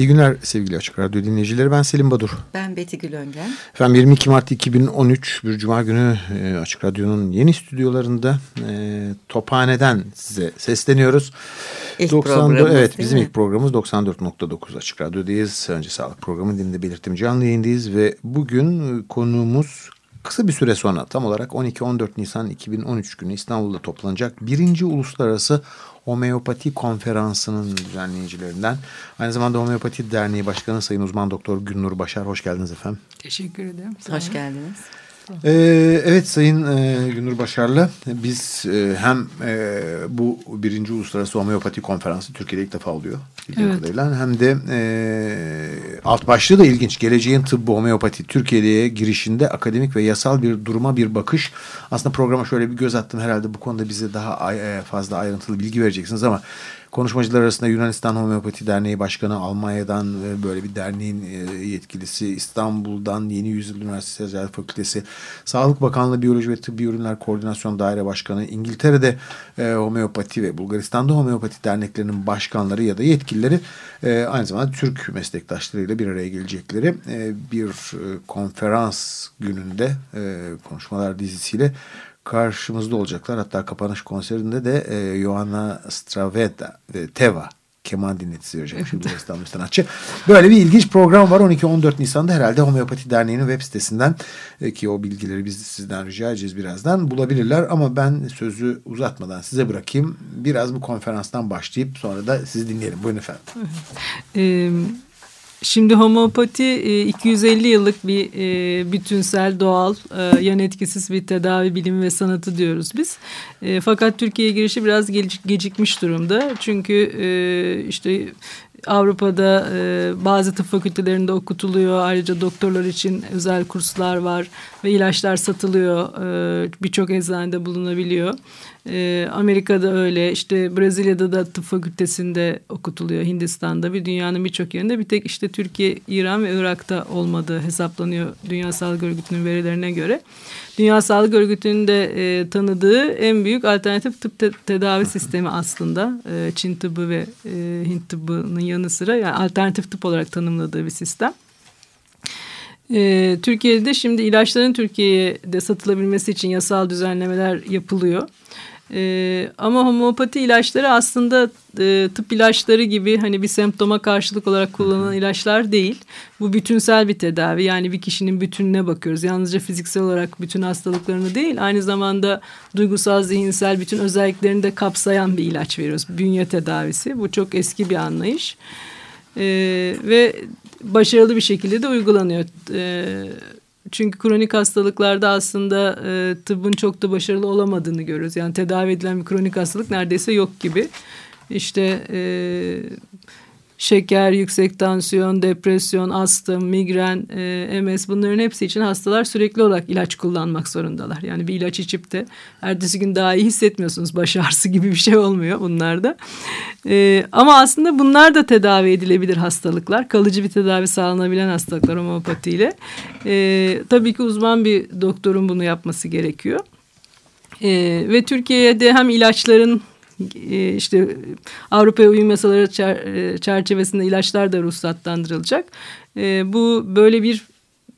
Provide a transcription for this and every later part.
İyi günler sevgili Açık Radyo dinleyicileri. Ben Selim Badur. Ben Beti Gül Öngen. Efendim 22 Mart 2013 bir Cuma günü e, Açık Radyo'nun yeni stüdyolarında e, Tophane'den size sesleniyoruz. İlk 94, evet bizim mi? ilk programımız 94.9 Açık Radyo'dayız. Önce Sağlık Programı dilinde belirttim canlı yayındayız ve bugün konuğumuz kısa bir süre sonra tam olarak 12-14 Nisan 2013 günü İstanbul'da toplanacak birinci uluslararası Homeopati Konferansı'nın düzenleyicilerinden. Aynı zamanda Homeopati Derneği Başkanı Sayın Uzman Doktor Günnur Başar. Hoş geldiniz efendim. Teşekkür ederim. Hoş geldiniz. Ee, evet Sayın e, Günür Başar'la biz e, hem e, bu birinci uluslararası homeopati konferansı Türkiye'de ilk defa oluyor. Evet. Kadarıyla, hem de e, alt başlığı da ilginç. Geleceğin tıbbı homeopati Türkiye'ye girişinde akademik ve yasal bir duruma bir bakış. Aslında programa şöyle bir göz attım herhalde bu konuda bize daha e, fazla ayrıntılı bilgi vereceksiniz ama Konuşmacılar arasında Yunanistan Homeopati Derneği Başkanı, Almanya'dan böyle bir derneğin e, yetkilisi, İstanbul'dan Yeni Yüzyıl Üniversitesi Eczacılık Fakültesi, Sağlık Bakanlığı Biyoloji ve Tıbbi Ürünler Koordinasyon Daire Başkanı, İngiltere'de e, homeopati ve Bulgaristan'da homeopati derneklerinin başkanları ya da yetkilileri e, aynı zamanda Türk meslektaşlarıyla bir araya gelecekleri bir konferans gününde konuşmalar dizisiyle karşımızda olacaklar. Hatta kapanış konserinde de e, Johanna Straveta ve Teva keman dinletisi verecek şimdi İstanbul sanatçı. Böyle bir ilginç program var 12-14 Nisan'da herhalde Homeopati Derneği'nin web sitesinden e, ki o bilgileri biz sizden rica edeceğiz birazdan bulabilirler ama ben sözü uzatmadan size bırakayım. Biraz bu konferanstan başlayıp sonra da sizi dinleyelim. Buyurun efendim. Şimdi homeopati 250 e, yıllık bir e, bütünsel, doğal, e, yan etkisiz bir tedavi bilimi ve sanatı diyoruz biz. Fakat Türkiye'ye girişi biraz gecikmiş durumda. Çünkü işte Avrupa'da bazı tıp fakültelerinde okutuluyor. Ayrıca doktorlar için özel kurslar var ve ilaçlar satılıyor. Birçok eczanede bulunabiliyor. E, Amerika'da öyle işte Brezilya'da da tıp fakültesinde okutuluyor Hindistan'da bir dünyanın birçok yerinde bir tek işte Türkiye, İran ve Irak'ta olmadığı hesaplanıyor Dünya Sağlık Örgütü'nün verilerine göre. Dünya Sağlık Örgütü'nün de e, tanıdığı en büyük alternatif tıp te tedavi sistemi aslında e, Çin tıbbı ve e, Hint tıbbının yanı sıra yani alternatif tıp olarak tanımladığı bir sistem. Ee, Türkiye'de şimdi ilaçların Türkiye'de satılabilmesi için yasal düzenlemeler yapılıyor. Ee, ama homeopati ilaçları aslında e, tıp ilaçları gibi hani bir semptoma karşılık olarak kullanılan ilaçlar değil. Bu bütünsel bir tedavi yani bir kişinin bütününe bakıyoruz. Yalnızca fiziksel olarak bütün hastalıklarını değil aynı zamanda duygusal, zihinsel bütün özelliklerini de kapsayan bir ilaç veriyoruz. Bünye tedavisi bu çok eski bir anlayış. Ee, ve başarılı bir şekilde de uygulanıyor. Ee, çünkü kronik hastalıklarda aslında e, tıbbın çok da başarılı olamadığını görüyoruz. Yani tedavi edilen bir kronik hastalık neredeyse yok gibi. İşte e, şeker, yüksek tansiyon, depresyon, astım, migren, e, MS bunların hepsi için hastalar sürekli olarak ilaç kullanmak zorundalar. Yani bir ilaç içip de ertesi gün daha iyi hissetmiyorsunuz. Baş ağrısı gibi bir şey olmuyor bunlarda. E, ama aslında bunlar da tedavi edilebilir hastalıklar. Kalıcı bir tedavi sağlanabilen hastalıklar homopatiyle. E, tabii ki uzman bir doktorun bunu yapması gerekiyor. E, ve Türkiye'de hem ilaçların işte Avrupa'ya uyum yasaları e, çerçevesinde ilaçlar da ruhsatlandırılacak. E, bu böyle bir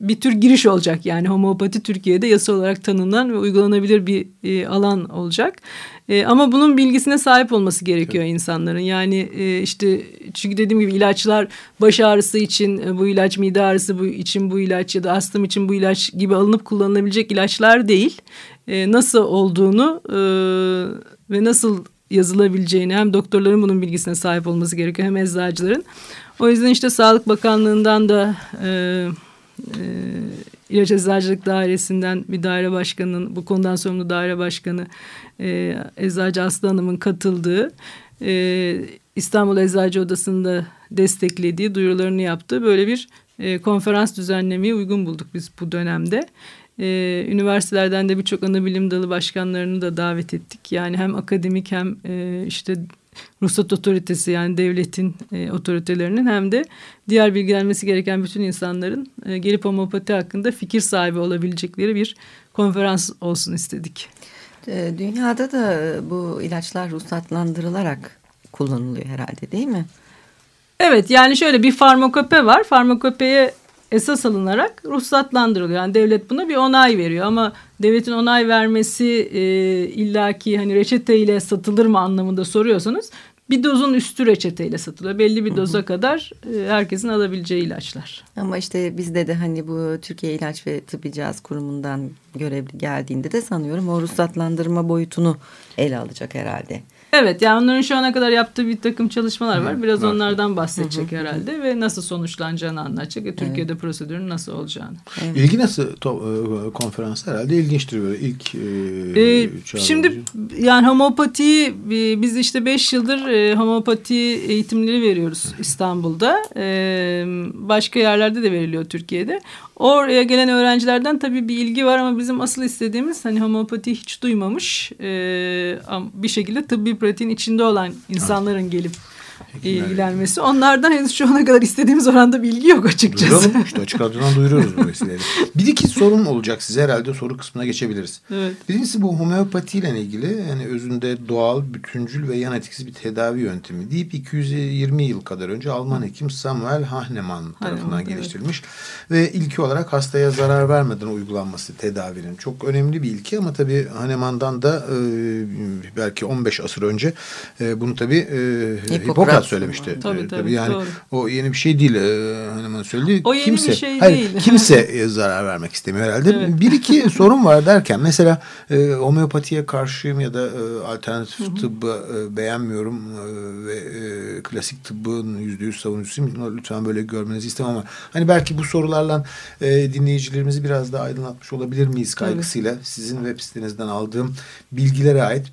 bir tür giriş olacak yani homeopati Türkiye'de yasa olarak tanınan ve uygulanabilir bir e, alan olacak. E, ama bunun bilgisine sahip olması gerekiyor evet. insanların. Yani e, işte çünkü dediğim gibi ilaçlar baş ağrısı için e, bu ilaç, mide ağrısı bu için bu ilaç ya da astım için bu ilaç gibi alınıp kullanılabilecek ilaçlar değil. E, nasıl olduğunu e, ve nasıl yazılabileceğini hem doktorların bunun bilgisine sahip olması gerekiyor hem eczacıların. O yüzden işte Sağlık Bakanlığı'ndan da e, e, İlaç Eczacılık Dairesi'nden bir daire başkanının bu konudan sorumlu daire başkanı e, Eczacı Aslı Hanım'ın katıldığı e, İstanbul Eczacı Odası'nda desteklediği duyurularını yaptığı böyle bir e, konferans düzenlemeyi uygun bulduk biz bu dönemde. E, üniversitelerden de birçok ana bilim dalı başkanlarını da davet ettik. Yani hem akademik hem e, işte ruhsat otoritesi yani devletin e, otoritelerinin hem de diğer bilgilenmesi gereken bütün insanların e, gelip homopati hakkında fikir sahibi olabilecekleri bir konferans olsun istedik. E, dünyada da bu ilaçlar ruhsatlandırılarak kullanılıyor herhalde değil mi? Evet yani şöyle bir farmakope var. Farmakopeye esas alınarak ruhsatlandırılıyor. Yani devlet buna bir onay veriyor ama devletin onay vermesi e, illaki hani reçeteyle satılır mı anlamında soruyorsanız bir dozun üstü reçeteyle satılıyor. Belli bir doza kadar e, herkesin alabileceği ilaçlar. Ama işte bizde de hani bu Türkiye İlaç ve Tıbbi Cihaz Kurumu'ndan görevli geldiğinde de sanıyorum o ruhsatlandırma boyutunu ele alacak herhalde. Evet yani onların şu ana kadar yaptığı bir takım çalışmalar var. Biraz onlardan bahsedecek herhalde ve nasıl sonuçlanacağını anlatacak. Ve Türkiye'de evet. prosedürün nasıl olacağını. Evet. İlgi nasıl to- e, konferans herhalde ilginçtir böyle ilk e, ee, Şimdi yani homopati biz işte beş yıldır e, homopati eğitimleri veriyoruz İstanbul'da. E, başka yerlerde de veriliyor Türkiye'de. Oraya gelen öğrencilerden tabii bir ilgi var ama bizim asıl istediğimiz hani homopati hiç duymamış e, bir şekilde tıbbi pratiğin içinde olan insanların gelip ilgilenmesi. Onlardan henüz şu ana kadar istediğimiz oranda bilgi yok açıkçası. Duyuralım işte açık radyodan duyuruyoruz bu vesileyle. Bir iki sorun olacak size herhalde soru kısmına geçebiliriz. Evet. Birincisi bu homeopati ile ilgili yani özünde doğal, bütüncül ve yan etkisiz bir tedavi yöntemi deyip 220 yıl kadar önce Alman hekim Samuel Hahnemann tarafından Hahnemann, geliştirilmiş. Evet. Ve ilki olarak hastaya zarar vermeden uygulanması tedavinin. Çok önemli bir ilki ama tabii Hahnemann'dan da e, belki 15 asır önce e, bunu tabii e, Hipokrat Hipokrat söylemişti. Tabii, tabii, tabii yani doğru. o yeni bir şey değil. Ee, hanımın söylediği. O yeni kimse, bir şey hayır, değil. kimse zarar vermek istemiyor herhalde. Evet. Bir iki sorun var derken mesela e, homeopatiye karşıyım ya da e, alternatif Hı -hı. tıbbı e, beğenmiyorum e, ve e, klasik tıbbın yüzde yüz savunucusuyum. Lütfen böyle görmenizi istemem ama hani belki bu sorularla e, dinleyicilerimizi biraz daha aydınlatmış olabilir miyiz kaygısıyla evet. sizin web sitenizden aldığım bilgilere ait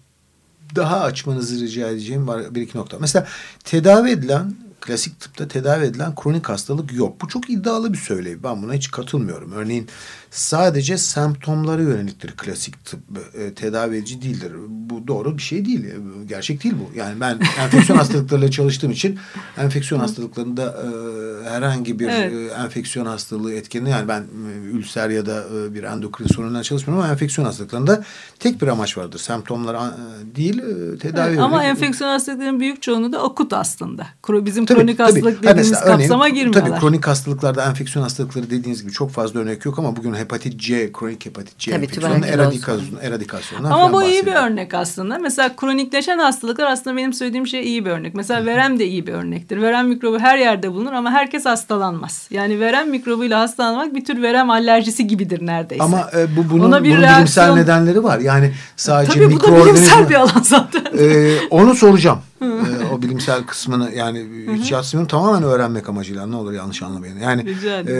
daha açmanızı rica edeceğim var bir iki nokta. Mesela tedavi edilen klasik tıpta tedavi edilen kronik hastalık yok. Bu çok iddialı bir söylem. Ben buna hiç katılmıyorum. Örneğin sadece semptomlara yöneliktir klasik tıp. E, tedavi edici değildir. Bu doğru bir şey değil. E, gerçek değil bu. Yani ben enfeksiyon hastalıklarıyla çalıştığım için enfeksiyon hastalıklarında e, herhangi bir evet. e, enfeksiyon hastalığı etkeni yani ben e, ülser ya da e, bir endokrin sorunundan çalışmıyorum ama enfeksiyon hastalıklarında tek bir amaç vardır. Semptomlar e, değil e, tedavi. Evet, ama enfeksiyon hastalıkların büyük çoğunu da akut aslında. Bizim tabii, kronik hastalık tabii. dediğimiz mesela, kapsama örneğin, girmiyorlar. Tabii kronik hastalıklarda enfeksiyon hastalıkları dediğiniz gibi çok fazla örnek yok ama bugün hepatit C, kronik hepatit C Tabii, enfeksiyonunun eradikasyonu, eradikasyonundan Ama bu iyi bir örnek aslında. Mesela kronikleşen hastalıklar aslında benim söylediğim şey iyi bir örnek. Mesela verem de iyi bir örnektir. Verem mikrobu her yerde bulunur ama herkes hastalanmaz. Yani verem mikrobuyla hastalanmak bir tür verem alerjisi gibidir neredeyse. Ama e, bu bunun, Ona bir bunun reaksiyon... bilimsel nedenleri var. Yani sadece Tabii bu da bilimsel bir alan zaten. E, onu soracağım e, o bilimsel kısmını yani hiç yatsımıyorum tamamen öğrenmek amacıyla ne olur yanlış anlamayın. Yani e,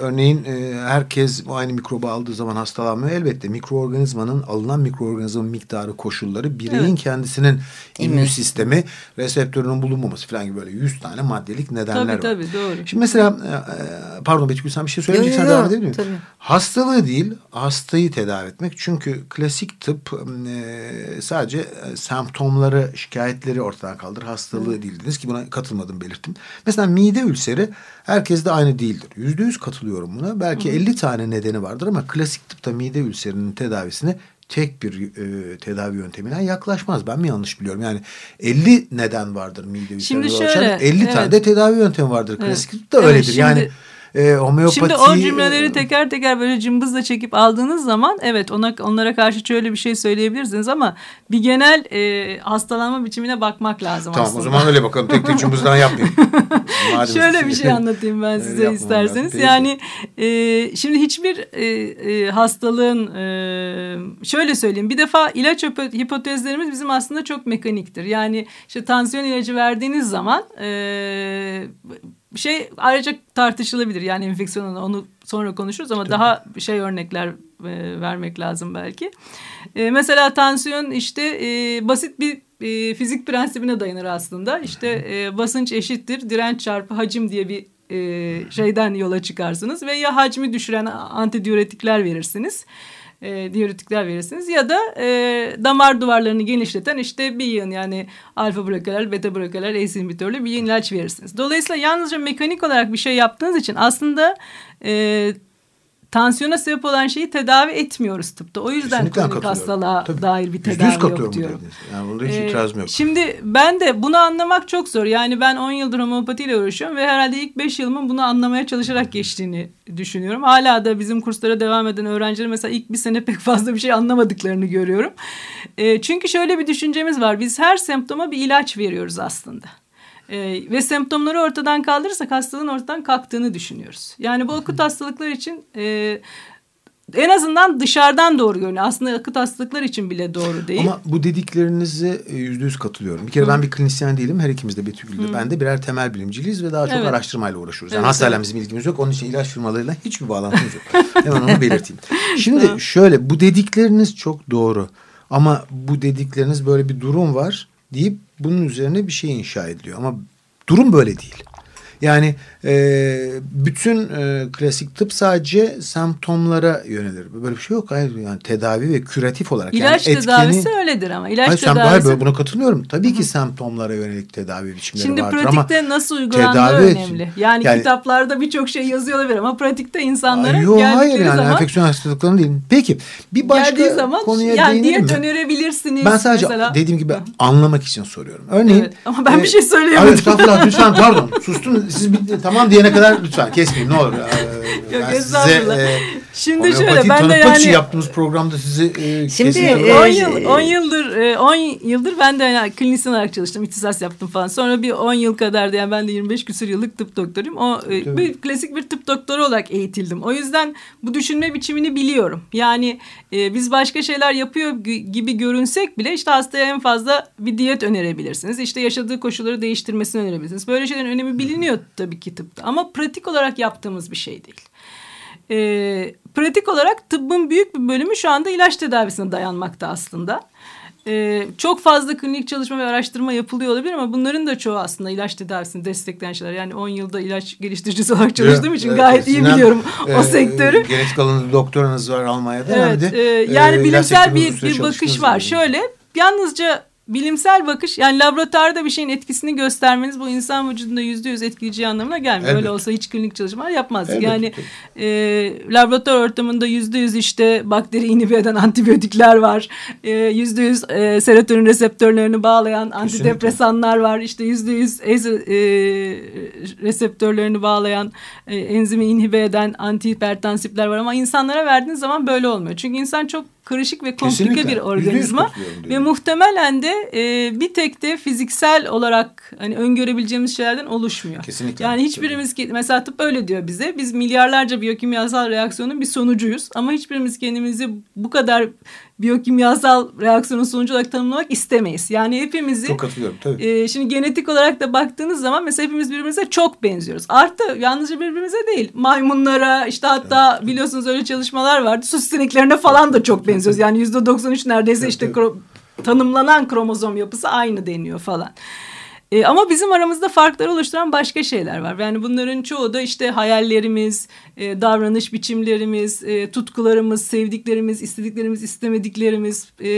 örneğin e, herkes aynı mikrobu aldığı zaman hastalanmıyor. Elbette mikroorganizmanın alınan mikroorganizmanın miktarı koşulları bireyin evet. kendisinin immün sistemi reseptörünün bulunmaması falan gibi böyle yüz tane maddelik nedenler tabii, var. Tabii doğru. Şimdi mesela e, e pardon Betül sen bir şey söyleyeceksen devam edebilir miyim? Tabii. Hastalığı değil hastayı tedavi etmek. Çünkü klasik tıp e, sadece e, semptomları şikayetleri ortadan kaldır. Hastalığı Hı. değil dediniz ki buna katılmadım belirttim. Mesela mide ülseri herkes de aynı değildir. Yüzde yüz katılıyorum buna. Belki Hı. 50 tane nedeni vardır ama klasik tıpta mide ülserinin tedavisine tek bir e, tedavi yönteminden yaklaşmaz. Ben mi yanlış biliyorum? Yani 50 neden vardır mide ülserine şöyle, 50 evet. tane de tedavi yöntemi vardır. Klasik evet. tıpta öyledir. Evet, şimdi... Yani e, homeopati... Şimdi o cümleleri teker teker böyle cımbızla çekip aldığınız zaman evet ona onlara karşı şöyle bir şey söyleyebilirsiniz ama bir genel e, hastalanma biçimine bakmak lazım tamam, aslında. Tamam o zaman öyle bakalım. Tek tek cımbızdan yapmayayım. şöyle bir şey anlatayım ben size isterseniz. Yani e, şimdi hiçbir e, e, hastalığın e, şöyle söyleyeyim bir defa ilaç hipotezlerimiz bizim aslında çok mekaniktir. Yani işte tansiyon ilacı verdiğiniz zaman e, şey ayrıca tartışılabilir. Yani enfeksiyon onu sonra konuşuruz ama Tabii. daha şey örnekler e, vermek lazım belki. E, mesela tansiyon işte e, basit bir e, fizik prensibine dayanır aslında. İşte e, basınç eşittir direnç çarpı hacim diye bir e, şeyden yola çıkarsınız ve ya hacmi düşüren antidiüretikler verirsiniz e, diüretikler verirsiniz ya da e, damar duvarlarını genişleten işte bir yığın yani alfa blokeler, beta blokeler, ACE inhibitörlü bir ilaç verirsiniz. Dolayısıyla yalnızca mekanik olarak bir şey yaptığınız için aslında e, tansiyona sebep olan şeyi tedavi etmiyoruz tıpta. O yüzden Kesinlikle kronik hastalığa Tabii. dair bir tedavi yok diyor. Yani bunda hiç ee, itirazım yok. Şimdi ben de bunu anlamak çok zor. Yani ben 10 yıldır homeopatiyle uğraşıyorum ve herhalde ilk 5 yılımın bunu anlamaya çalışarak geçtiğini düşünüyorum. Hala da bizim kurslara devam eden öğrenciler mesela ilk bir sene pek fazla bir şey anlamadıklarını görüyorum. E, çünkü şöyle bir düşüncemiz var. Biz her semptoma bir ilaç veriyoruz aslında. Ee, ve semptomları ortadan kaldırırsak hastalığın ortadan kalktığını düşünüyoruz. Yani bu akut hastalıklar için e, en azından dışarıdan doğru görünüyor. Aslında akut hastalıklar için bile doğru değil. Ama bu dediklerinize e, yüzde yüz katılıyorum. Bir kere Hı. ben bir klinisyen değilim. Her ikimiz de Betül'de. Ben de birer temel bilimciliyiz ve daha çok evet. araştırmayla uğraşıyoruz. Yani evet, hastayla evet. bizim ilgimiz yok. Onun için ilaç firmalarıyla hiçbir bağlantımız yok. Hemen onu belirteyim. Şimdi şöyle bu dedikleriniz çok doğru. Ama bu dedikleriniz böyle bir durum var deyip bunun üzerine bir şey inşa ediliyor. Ama durum böyle değil. Yani e, bütün e, klasik tıp sadece semptomlara yönelir. Böyle bir şey yok. Hayır yani tedavi ve küratif olarak. İlaç yani tedavisi etkeni, öyledir ama. İlaç hayır, tedavisi. Hayır, böyle buna katılıyorum. Tabii Hı -hı. ki semptomlara yönelik tedavi biçimleri Şimdi vardır ama. Şimdi pratikte nasıl uygulandığı tedavi, önemli. Yani, yani kitaplarda birçok şey yazıyor olabilir ama pratikte insanlara yok, geldikleri hayır yani zaman. enfeksiyon hastalıklarının değil. Peki bir başka zaman, konuya yani değinelim mi? önerebilirsiniz. Ben sadece mesela. dediğim gibi anlamak için soruyorum. Örneğin. Evet, ama ben e, bir şey söyleyemedim. Hayır estağfurullah lütfen pardon. Sustun siz bir, tamam diyene kadar lütfen kesmeyin ne olur. Yok estağfurullah. Size, e, Şimdi şöyle ben de yani yaptığımız programda sizi e, Şimdi e, 10 yıl 10 yıldır 10 e, yıldır ben de yani klinisyen olarak çalıştım. ihtisas yaptım falan. Sonra bir 10 yıl kadar da yani ben de 25 küsur yıllık tıp doktoruyum. O e, bir klasik bir tıp doktoru olarak eğitildim. O yüzden bu düşünme biçimini biliyorum. Yani e, biz başka şeyler yapıyor gibi görünsek bile işte hastaya en fazla bir diyet önerebilirsiniz. İşte yaşadığı koşulları değiştirmesini önerebilirsiniz. Böyle şeylerin önemi biliniyor tabii ki tıpta. Ama pratik olarak yaptığımız bir şey değil. E, pratik olarak tıbbın büyük bir bölümü şu anda ilaç tedavisine dayanmakta aslında. Ee, çok fazla klinik çalışma ve araştırma yapılıyor olabilir ama bunların da çoğu aslında ilaç tedavisini destekleyen şeyler. Yani 10 yılda ilaç geliştiricisi olarak çalıştığım için evet, gayet iyi biliyorum e, o sektörü. Genetik alanında doktoranız var Almanya'da. Evet, e, yani e, bilimsel bir, bir bakış var. Şöyle yalnızca bilimsel bakış yani laboratuvarda bir şeyin etkisini göstermeniz bu insan vücudunda yüzde yüz etkileyeceği anlamına gelmiyor. Öyle olsa hiç klinik çalışmalar yapmazdık. Elbette. Yani e, laboratuvar ortamında yüzde yüz işte bakteri inhibe eden antibiyotikler var. E, yüzde yüz e, serotonin reseptörlerini bağlayan antidepresanlar var. İşte yüzde yüz e, reseptörlerini bağlayan e, enzimi inhibe eden antihipertansifler var. Ama insanlara verdiğiniz zaman böyle olmuyor. Çünkü insan çok karışık ve komplike Kesinlikle. bir organizma ve muhtemelen de e, bir tek de fiziksel olarak hani öngörebileceğimiz şeylerden oluşmuyor. Kesinlikle. Yani hiçbirimiz ki mesela tıp öyle diyor bize. Biz milyarlarca biyokimyasal reaksiyonun bir sonucuyuz ama hiçbirimiz kendimizi bu kadar biyokimyasal reaksiyonun sonucu olarak tanımlamak istemeyiz. Yani hepimizi... Çok katılıyorum tabii. E, şimdi genetik olarak da baktığınız zaman mesela hepimiz birbirimize çok benziyoruz. Artı yalnızca birbirimize değil. Maymunlara işte hatta evet. biliyorsunuz öyle çalışmalar vardı. Sus sineklerine falan da çok benziyoruz. Yani yüzde 93 neredeyse işte kro tanımlanan kromozom yapısı aynı deniyor falan. E, ama bizim aramızda farkları oluşturan başka şeyler var. Yani bunların çoğu da işte hayallerimiz, e, davranış biçimlerimiz, e, tutkularımız, sevdiklerimiz, istediklerimiz, istemediklerimiz, e,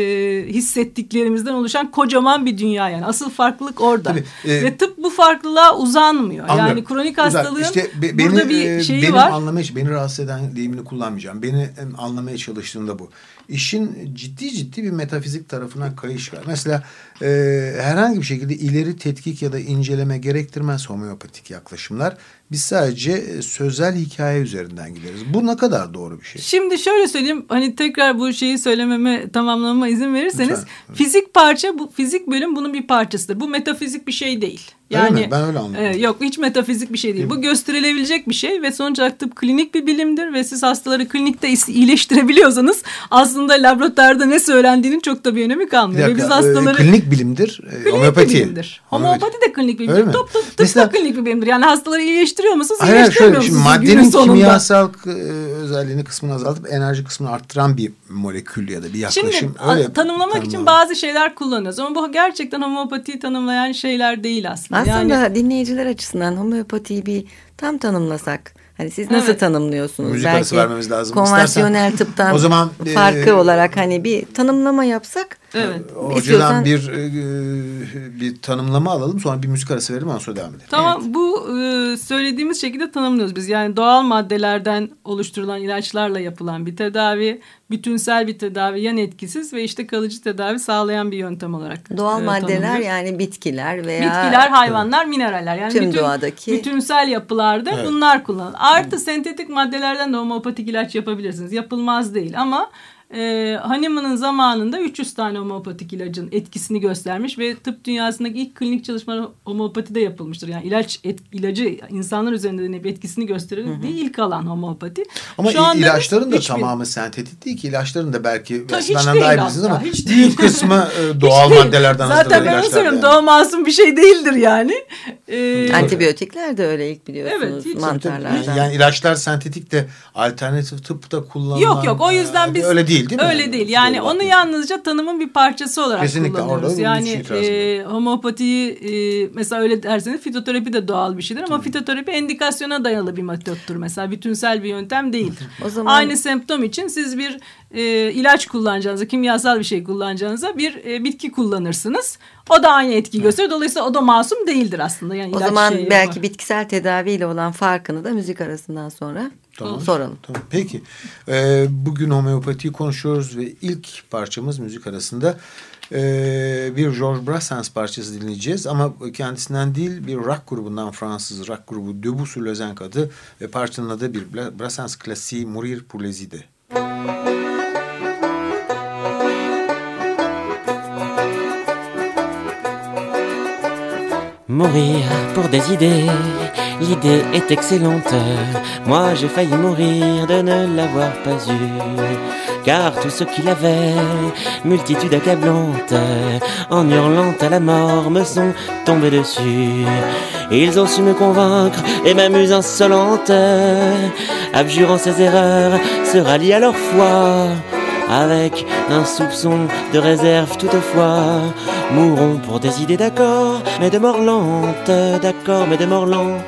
hissettiklerimizden oluşan kocaman bir dünya yani. Asıl farklılık orada. Tabii, e, Ve tıp bu farklılığa uzanmıyor. Anlıyorum. Yani kronik hastalığın işte be, beni, burada bir e, şeyi benim var. Anlamaya, beni rahatsız eden deyimini kullanmayacağım. Beni anlamaya çalıştığında bu. İşin ciddi ciddi bir metafizik tarafına kayış var. Mesela e, herhangi bir şekilde ileri tetkik ya da inceleme gerektirmez homeopatik yaklaşımlar. Biz sadece e, sözel hikaye üzerinden gideriz. Bu ne kadar doğru bir şey? Şimdi şöyle söyleyeyim. Hani tekrar bu şeyi söylememe tamamlamama izin verirseniz. Lütfen. Fizik parça bu fizik bölüm bunun bir parçasıdır. Bu metafizik bir şey değil. Yani öyle mi? ben öyle anladım. E, yok hiç metafizik bir şey değil. değil. Bu gösterilebilecek bir şey ve sonuç olarak tıp klinik bir bilimdir ve siz hastaları klinikte iyileştirebiliyorsanız aslında laboratuvarda ne söylendiğinin çok da bir önemi kalmıyor. Bir dakika, ve biz hastaları e, klinik bilimdir. E, klinik homeopati. bilimdir. Homeopati de klinik bir bilimdir. Tıp, tıp, tıp Mesela, da klinik bir bilimdir. Yani hastaları iyileştiriyor musunuz? Hayır, iyileştirmiyor şöyle, musunuz? Maddenin kimyasal e, özelliğini kısmını azaltıp enerji kısmını arttıran bir molekül ya da bir yaklaşım. Şimdi öyle tanımlamak için bazı şeyler kullanıyoruz ama bu gerçekten homeopatiyi tanımlayan şeyler değil aslında. Aslında Yani dinleyiciler açısından homeopatiyi bir tam tanımlasak. Hani siz nasıl Evet. tanımlıyorsunuz? Müzik arası vermemiz lazım. Konvansiyonel İstersen- tıptan O zaman, farkı e, olarak hani bir tanımlama yapsak. Evet. Hocadan İstiyorsan- bir e, bir tanımlama alalım sonra bir müzik arası verelim ondan sonra devam edelim. Tamam bu e, söylediğimiz şekilde tanımlıyoruz biz. Yani doğal maddelerden oluşturulan ilaçlarla yapılan bir tedavi, bütünsel bir tedavi, yan etkisiz ve işte kalıcı tedavi sağlayan bir yöntem olarak. Doğal e, maddeler tanımlıyoruz. yani bitkiler veya Bitkiler, hayvanlar, mineraller. Yani Tüm bütün, doğadaki- bütünsel yapılarda Evet. bunlar kullanılır. Artı sentetik maddelerden de homeopatik ilaç yapabilirsiniz. Yapılmaz değil ama e, Hahnemann'ın zamanında 300 tane homeopatik ilacın etkisini göstermiş ve tıp dünyasındaki ilk klinik çalışmalar homeopatide yapılmıştır. Yani ilaç et, ilacı insanlar üzerinde deneyip etkisini gösterildiği ilk alan homeopati. Ama Şu anda ilaçların da hiçbir- tamamı sentetik değil ki. İlaçların da belki değil daha iyi bilirsiniz hatta, ama hiç büyük değil. kısmı e, doğal Hiç maddelerden Zaten hazırlanan ben onu ilaçlar. söylüyorum. yani. Doğa masum bir şey değildir yani. Ee, antibiyotikler de öyle ilk biliyorsunuz Evet, hiç- mantarlardan. Yani ilaçlar sentetik de alternatif tıpta kullanılan. Yok yok o yüzden e, biz öyle değil değil mi? Öyle değil. Yani Doğru, onu yalnızca tanımın bir parçası olarak Kesinlikle, kullanıyoruz. orada yani itirazım e, homopatiyi e, mesela öyle derseniz fitoterapi de doğal bir şeydir ama fitoterapi endikasyona dayalı bir metottur mesela bütünsel bir yöntem değildir. O zaman- Aynı semptom için siz bir e, ilaç kullanacağınıza, kimyasal bir şey kullanacağınıza bir e, bitki kullanırsınız. O da aynı etki gösterir. Dolayısıyla o da masum değildir aslında. Yani O ilaç zaman şey belki yapar. bitkisel tedaviyle olan farkını da müzik arasından sonra Tamam. soralım. Tamam. Peki. Ee, bugün homeopatiyi konuşuyoruz ve ilk parçamız müzik arasında ee, bir Georges Brassens parçası dinleyeceğiz ama kendisinden değil bir rock grubundan Fransız rock grubu le Zinc adı ve parçanın adı bir Brassens klasiği Mourir pour les idées. Mourir pour des idées, l'idée est excellente. Moi j'ai failli mourir de ne l'avoir pas eu. Car tous ceux qui l'avaient, multitude accablante, en hurlant à la mort, me sont tombés dessus. Ils ont su me convaincre et ma muse insolente, abjurant ses erreurs, se rallie à leur foi avec un soupçon de réserve toutefois. Mourront pour des idées d'accord, mais de mort lente, d'accord, mais de mort lente.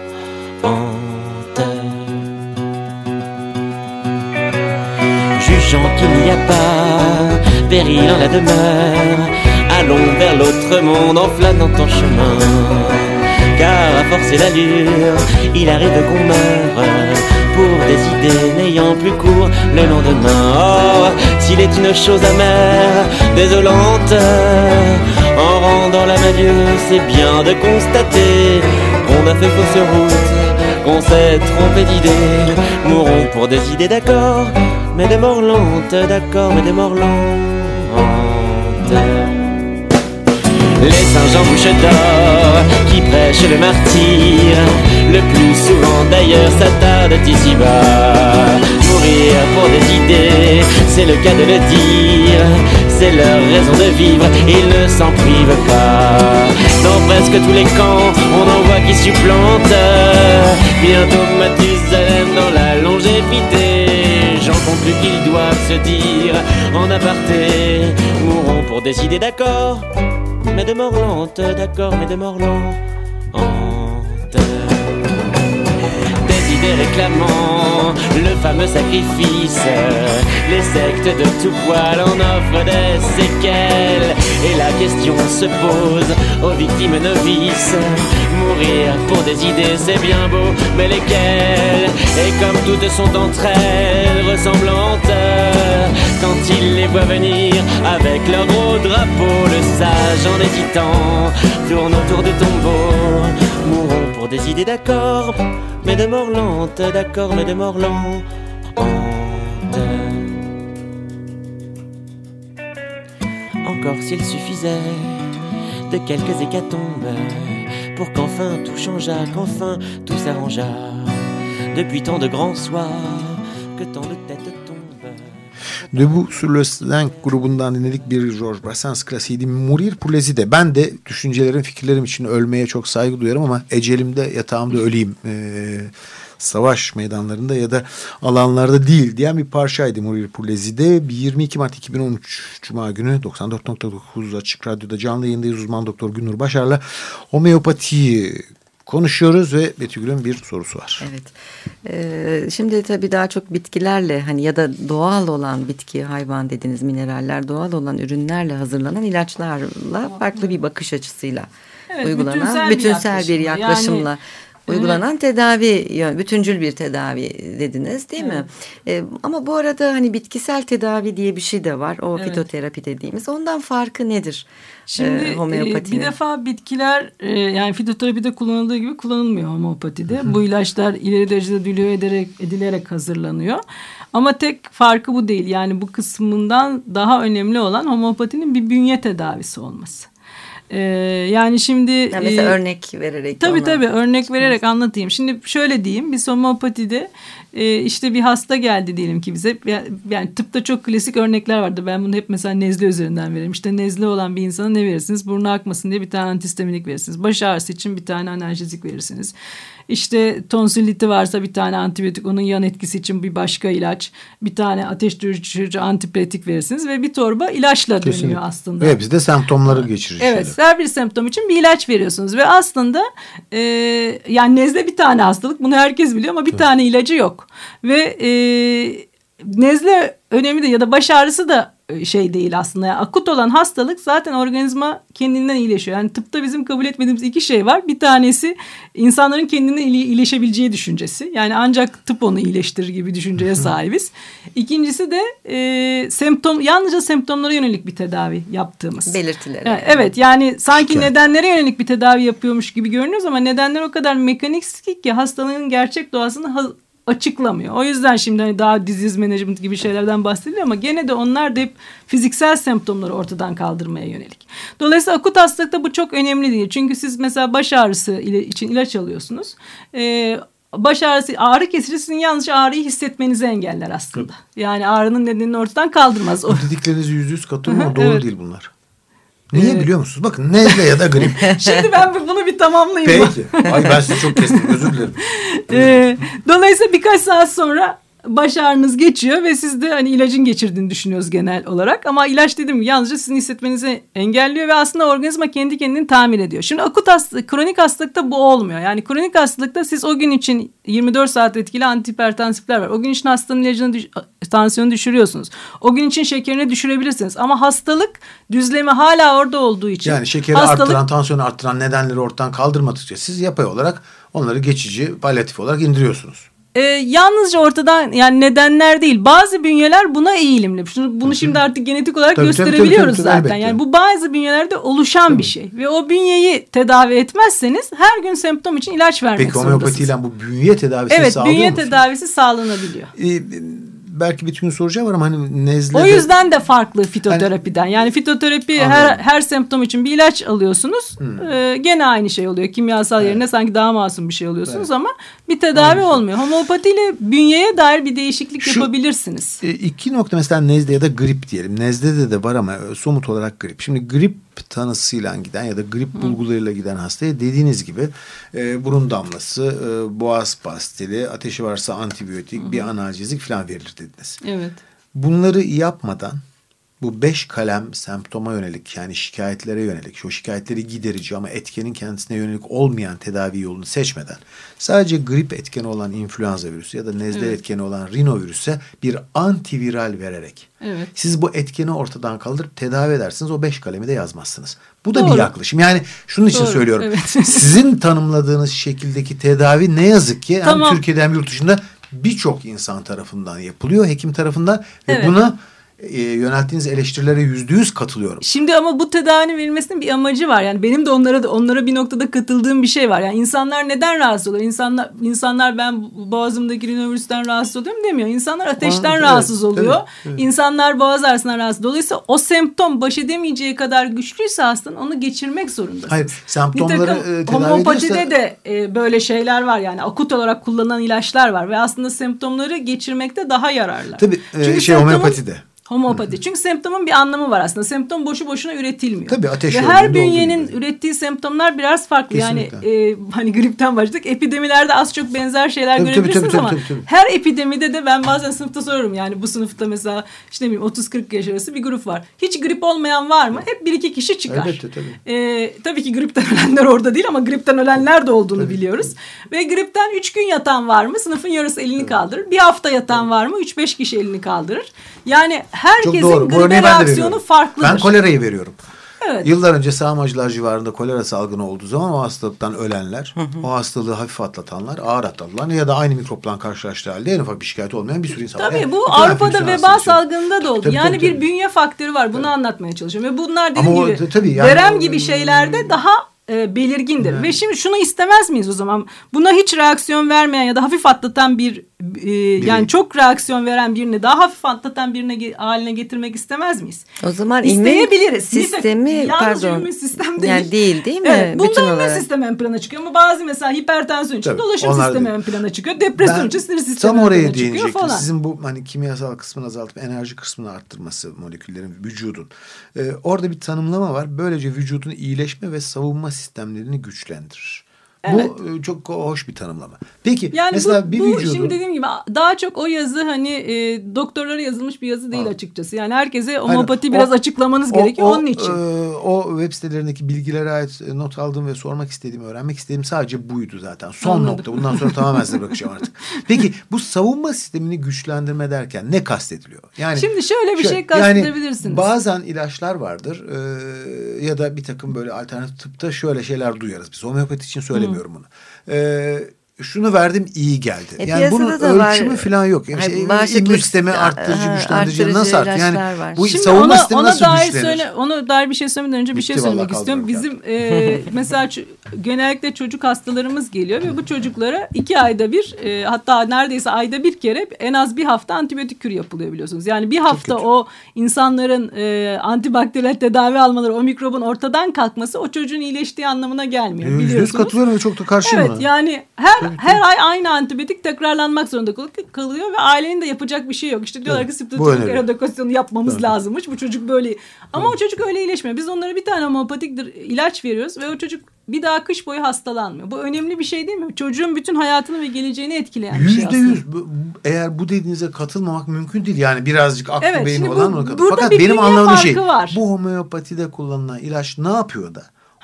Jugeant qu'il n'y a pas péril en la demeure, allons vers l'autre monde en flânant ton chemin. Car à forcer l'allure, il arrive qu'on meure pour des idées n'ayant plus cours le lendemain. Oh, s'il est une chose amère, désolante, en rendant la main Dieu, c'est bien de constater qu'on a fait fausse route, qu'on s'est trompé d'idées. Mourons pour des idées d'accord, mais des morts lentes, d'accord, mais des morts lentes. Les singes en bouche d'or qui prêchent le martyr Le plus souvent d'ailleurs s'attardent ici-bas Mourir pour des idées, c'est le cas de le dire C'est leur raison de vivre, ils ne s'en privent pas Dans presque tous les camps, on qui supplantent Bientôt Mathusalem dans la longévité. J'en conclus qu'ils doivent se dire en aparté Mourront pour des idées d'accord. Mais de mort lente, d'accord, mais de mort lente. Réclamant le fameux sacrifice. Les sectes de tout poil en offrent des séquelles. Et la question se pose aux victimes novices. Mourir pour des idées, c'est bien beau, mais lesquelles? Et comme toutes sont entre elles ressemblantes, quand il les voit venir avec leur gros drapeau, le sage en hésitant tourne autour du tombeau. Pour des idées d'accord, mais de mort lente, d'accord, mais de mort lente. Encore s'il suffisait de quelques hécatombes pour qu'enfin tout changeât, qu'enfin tout s'arrangeât. Depuis tant de grands soirs, que tant de. Debout sur grubundan dinledik bir George Brassens klasiğiydi. Mourir pour les idées. Ben de düşüncelerim, fikirlerim için ölmeye çok saygı duyarım ama ecelimde yatağımda öleyim. Ee, savaş meydanlarında ya da alanlarda değil diyen bir parçaydı Mourir Pulezi'de. 22 Mart 2013 Cuma günü 94.9 Açık Radyo'da canlı yayındayız. Uzman Doktor Günür Başar'la homeopatiyi konuşuyoruz ve Betül'ün bir sorusu var. Evet. Ee, şimdi tabii daha çok bitkilerle hani ya da doğal olan bitki, hayvan dediğiniz mineraller, doğal olan ürünlerle hazırlanan ilaçlarla farklı bir bakış açısıyla Evet, uygulanan bütünsel bütünsel, bir bir yaklaşımla. yaklaşımla Yani- uygulanan tedavi yön- bütüncül bir tedavi dediniz değil mi? Ee, ama bu arada hani bitkisel tedavi diye bir şey de var. O Evet. fitoterapi dediğimiz. Ondan farkı nedir? Şimdi e, homeopatinin? bir defa bitkiler e, yani fitoterapide kullanıldığı gibi kullanılmıyor homeopatide. Bu ilaçlar ileri derecede dülüyor ederek, edilerek hazırlanıyor. Ama tek farkı bu değil. Yani bu kısmından daha önemli olan homeopatinin bir bünye tedavisi olması. E, yani şimdi... Yani mesela e, örnek vererek. Tabii ona- tabii örnek vererek anlatayım. Şimdi şöyle diyeyim biz homeopatide e, işte bir hasta geldi diyelim ki bize. Ya- Yani tıpta çok klasik örnekler vardı. Ben bunu hep mesela nezle üzerinden veririm. İşte nezle olan bir insana ne verirsiniz? Burnu akmasın diye bir tane antihistaminik verirsiniz. Baş ağrısı için bir tane analjezik verirsiniz. İşte tonsilliti varsa bir tane antibiyotik onun yan etkisi için bir başka ilaç. Bir tane ateş düşürücü antipiretik verirsiniz ve bir torba ilaçla dönüyor Kesinlikle. aslında. Ve biz de semptomları geçirici Evet şeyler. her bir semptom için bir ilaç veriyorsunuz ve aslında e, yani nezle bir tane hastalık bunu herkes biliyor ama bir tane ilacı yok ve e, nezle önemli de ya da baş ağrısı da e, şey değil aslında. Yani akut olan hastalık zaten organizma kendinden iyileşiyor. Yani tıpta bizim kabul etmediğimiz iki şey var. Bir tanesi insanların kendine iyileşebileceği düşüncesi. Yani ancak tıp onu iyileştirir gibi düşünceye sahibiz. İkincisi de e, semptom yalnızca semptomlara yönelik bir tedavi yaptığımız. Belirtilere. yani Evet yani sanki Şikayet. nedenlere yönelik bir tedavi yapıyormuş gibi görünüyoruz ama nedenler o kadar mekanik ki hastalığın gerçek doğasını açıklamıyor. O yüzden şimdi hani daha disease management gibi şeylerden bahsediliyor ama gene de onlar da hep fiziksel semptomları ortadan kaldırmaya yönelik. Dolayısıyla akut hastalıkta bu çok önemli değil. Çünkü siz mesela baş ağrısı için ilaç alıyorsunuz. Ee, baş ağrısı ağrı kesici sizin yalnızca ağrıyı hissetmenizi engeller aslında. Yani ağrının nedenini ortadan kaldırmaz. O, dediklerinizi yüzde yüz katılıyorum doğru Evet. değil bunlar. Niye biliyor musunuz? Bakın nezle ya da grip. Şimdi ben bunu bir tamamlayayım. Peki. Ay ben sizi çok kestim özür dilerim. Ee, dolayısıyla birkaç saat sonra baş ağrınız geçiyor ve siz de hani ilacın geçirdiğini düşünüyoruz genel olarak. Ama ilaç dedim yalnızca sizin hissetmenizi engelliyor ve aslında organizma kendi kendini tamir ediyor. Şimdi akut hastalık, kronik hastalıkta bu olmuyor. Yani kronik hastalıkta siz o gün için 24 saat etkili antihipertansifler var. O gün için hastanın ilacını düş- tansiyonu düşürüyorsunuz. O gün için şekerini düşürebilirsiniz. Ama hastalık düzlemi hala orada olduğu için. Yani şekeri hastalık arttıran, tansiyonu arttıran nedenleri ortadan kaldırmadıkça siz yapay olarak onları geçici, palyatif olarak indiriyorsunuz. Ee, yalnızca ortadan yani nedenler değil bazı bünyeler buna eğilimli. Şunu, bunu şimdi artık genetik olarak Tabii, tabii, gösterebiliyoruz tabii, tabii, zaten. elbette. Yani bu bazı bünyelerde oluşan bir şey ve o bünyeyi tedavi etmezseniz her gün semptom için ilaç vermek Peki zorundasınız. homeopatiyle bu bünye tedavisini Evet sağlıyor bünye musunuz? tedavisi sağlanabiliyor. Ee, belki bir gün soracağım ama hani nezle O yüzden de farklı fitoterapiden. Yani fitoterapi her Anladım. her semptom için bir ilaç alıyorsunuz. Ee, gene aynı şey oluyor. Kimyasal yerine sanki daha masum bir şey alıyorsunuz ama bir tedavi olmuyor. Homeopatiyle bünyeye dair bir değişiklik Şu- yapabilirsiniz. E, iki nokta mesela nezle ya da grip diyelim. Nezlede de var ama e, somut olarak grip. Şimdi grip tanısıyla giden ya da grip bulgularıyla giden hastaya dediğiniz gibi e, burun damlası, e, boğaz pastili, ateşi varsa antibiyotik, bir analjezik falan verilir dediniz. Evet. Bunları yapmadan bu beş kalem semptoma yönelik yani şikayetlere yönelik o şikayetleri giderici ama etkenin kendisine yönelik olmayan tedavi yolunu seçmeden sadece grip etkeni olan influenza virüsü ya da nezle etkeni olan rinovirüse bir antiviral vererek Evet. siz bu etkeni ortadan kaldırıp tedavi edersiniz o beş kalemi de yazmazsınız. Bu da Doğru. bir yaklaşım. Yani şunun için Doğru, söylüyorum. evet. Sizin tanımladığınız şekildeki tedavi ne yazık ki hem Tamam. Türkiye'de hem yurt dışında birçok insan tarafından yapılıyor. Hekim tarafından ve Evet. buna e, yönelttiğiniz eleştirilere yüzde yüz katılıyorum. Şimdi ama bu tedavinin verilmesinin bir amacı var. Yani benim de onlara da onlara bir noktada katıldığım bir şey var. Yani insanlar neden rahatsız oluyor? İnsanlar insanlar ben boğazımdaki rinovirüsten rahatsız oluyorum demiyor. İnsanlar ateşten Evet, rahatsız oluyor. evet. İnsanlar boğaz ağrısından rahatsız. Dolayısıyla o semptom baş edemeyeceği kadar güçlüyse hastanın onu geçirmek zorundasınız. Hayır, semptomları, e, tedavi homeopatide ediyorsa- de e, böyle şeyler var yani akut olarak kullanıılan ilaçlar var ve aslında semptomları geçirmekte daha yararlar. Tabii e, Çünkü şey semptomun-. Homeopati. Çünkü semptomun bir anlamı var aslında. Semptom boşu boşuna üretilmiyor. Tabii ateş Ve her bünyenin ürettiği semptomlar biraz farklı. Kesinlikle. Yani e, hani gripten başladık. Epidemilerde az çok benzer şeyler Tabii, tabii, görebilirsiniz tabii, ama tabii, tabii. her epidemide de ben bazen sınıfta soruyorum. Yani bu sınıfta mesela işte ne bileyim 30-40 yaş arası bir grup var. Hiç grip olmayan var mı? Hep bir iki kişi çıkar. Elbette, tabii. E, tabii ki gripten ölenler orada değil ama gripten ölenler de olduğunu biliyoruz. Ve gripten 3 gün yatan var mı? Sınıfın yarısı elini kaldırır. Bir hafta yatan var mı? 3-5 kişi elini kaldırır. Yani herkesin gribe reaksiyonu farklıdır. Ben kolerayı veriyorum. Evet. Yıllar önce sağmacılar civarında kolera salgını olduğu zaman o hastalıktan ölenler, o hastalığı hafif atlatanlar, ağır atlatılan ya da aynı mikropla karşılaştığı halde en ufak bir şikayet olmayan bir sürü insan var. Tabii Evet, bu Avrupa'da enfeksiyon veba salgınında da oldu. Tabii, yani tabii, bir tabii. bünye faktörü var. Bunu anlatmaya çalışıyorum. Ve bunlar dediğim Ama o- gibi tabii yani verem o- gibi şeylerde daha e, belirgindir. Ve şimdi şunu istemez miyiz o zaman? Buna hiç reaksiyon vermeyen ya da hafif atlatan bir e, yani çok reaksiyon veren birini daha hafif atlatan birine haline getirmek istemez miyiz? O zaman İsteyebiliriz. sistemi Yalnızca pardon. immün sistem değil. Yani değil değil mi? Evet, bunda Bütün immün olarak. sistem ön plana çıkıyor ama bazı mesela hipertansiyon için Tabii, dolaşım onlar sistemi değil. ön plana çıkıyor. Depresyon Ben için sinir sistemi tam ön plana çıkıyor falan. Sizin bu hani kimyasal kısmını azaltıp enerji kısmını arttırması moleküllerin vücudun. Ee, orada bir tanımlama var. Böylece vücudun iyileşme ve savunma sistemlerini güçlendirir. Evet. Bu e, çok hoş bir tanımlama. Peki Yani mesela bu, bir bu vücudun şimdi dediğim gibi daha çok o yazı hani e, doktorlara yazılmış bir yazı değil Ha. açıkçası. Yani herkese homopati Aynen. biraz O- açıklamanız o- gerekiyor o, onun için. e, o web sitelerindeki bilgilere ait e, not aldığım ve sormak istediğim, öğrenmek istediğim sadece buydu zaten. Son Anladım. nokta. Bundan sonra tamamen size bırakacağım artık. Peki bu savunma sistemini güçlendirme derken ne kastediliyor? Yani Şimdi şöyle bir şey yani kastedebilirsiniz. bazen ilaçlar vardır e, ya da bir takım böyle alternatif tıpta şöyle şeyler duyarız biz. Homeopati için söylemiyorum bunu. E, şunu verdim iyi geldi. E, yani bunun var. ölçümü falan yok. Yani şey, bağışıklık- sistemi arttırıcı, Ha, güçlendirici arttırıcı nasıl artır? Yani var. bu Şimdi savunma ona, sistemi ona nasıl dair güçlenir? söyle, ona dair bir şey söylemeden önce bir Bitti şey vallahi, söylemek istiyorum. Bizim e, mesela genellikle çocuk hastalarımız geliyor ve bu çocuklara iki ayda bir e, hatta neredeyse ayda bir kere en az bir hafta antibiyotik kürü yapılıyor biliyorsunuz. Yani bir hafta o insanların e, antibakteriyel tedavi almaları, o mikrobun ortadan kalkması o çocuğun iyileştiği anlamına gelmiyor Yüzde yüz biliyorsunuz. katılıyorum ve çok da karşıyım Evet yani her her ay aynı antibiyotik tekrarlanmak zorunda kal- kalıyor ve ailenin de yapacak bir şey yok. İşte diyorlar ki bu streptokok önemli. eradicasyonu yapmamız Tabii. lazımmış. Bu çocuk böyle ama o çocuk öyle iyileşmiyor. Biz onlara bir tane homeopatik dir- ilaç veriyoruz ve o çocuk bir daha kış boyu hastalanmıyor. Bu önemli bir şey değil mi? Çocuğun bütün hayatını ve geleceğini etkileyen bir şey aslında. yüz. Bu- bu- Eğer bu dediğinize katılmamak mümkün değil. Yani birazcık aklı Evet, bu- olan katılır? burada Fakat benim anladığım şey var. bu homeopatide kullanılan ilaç ne yapıyor da?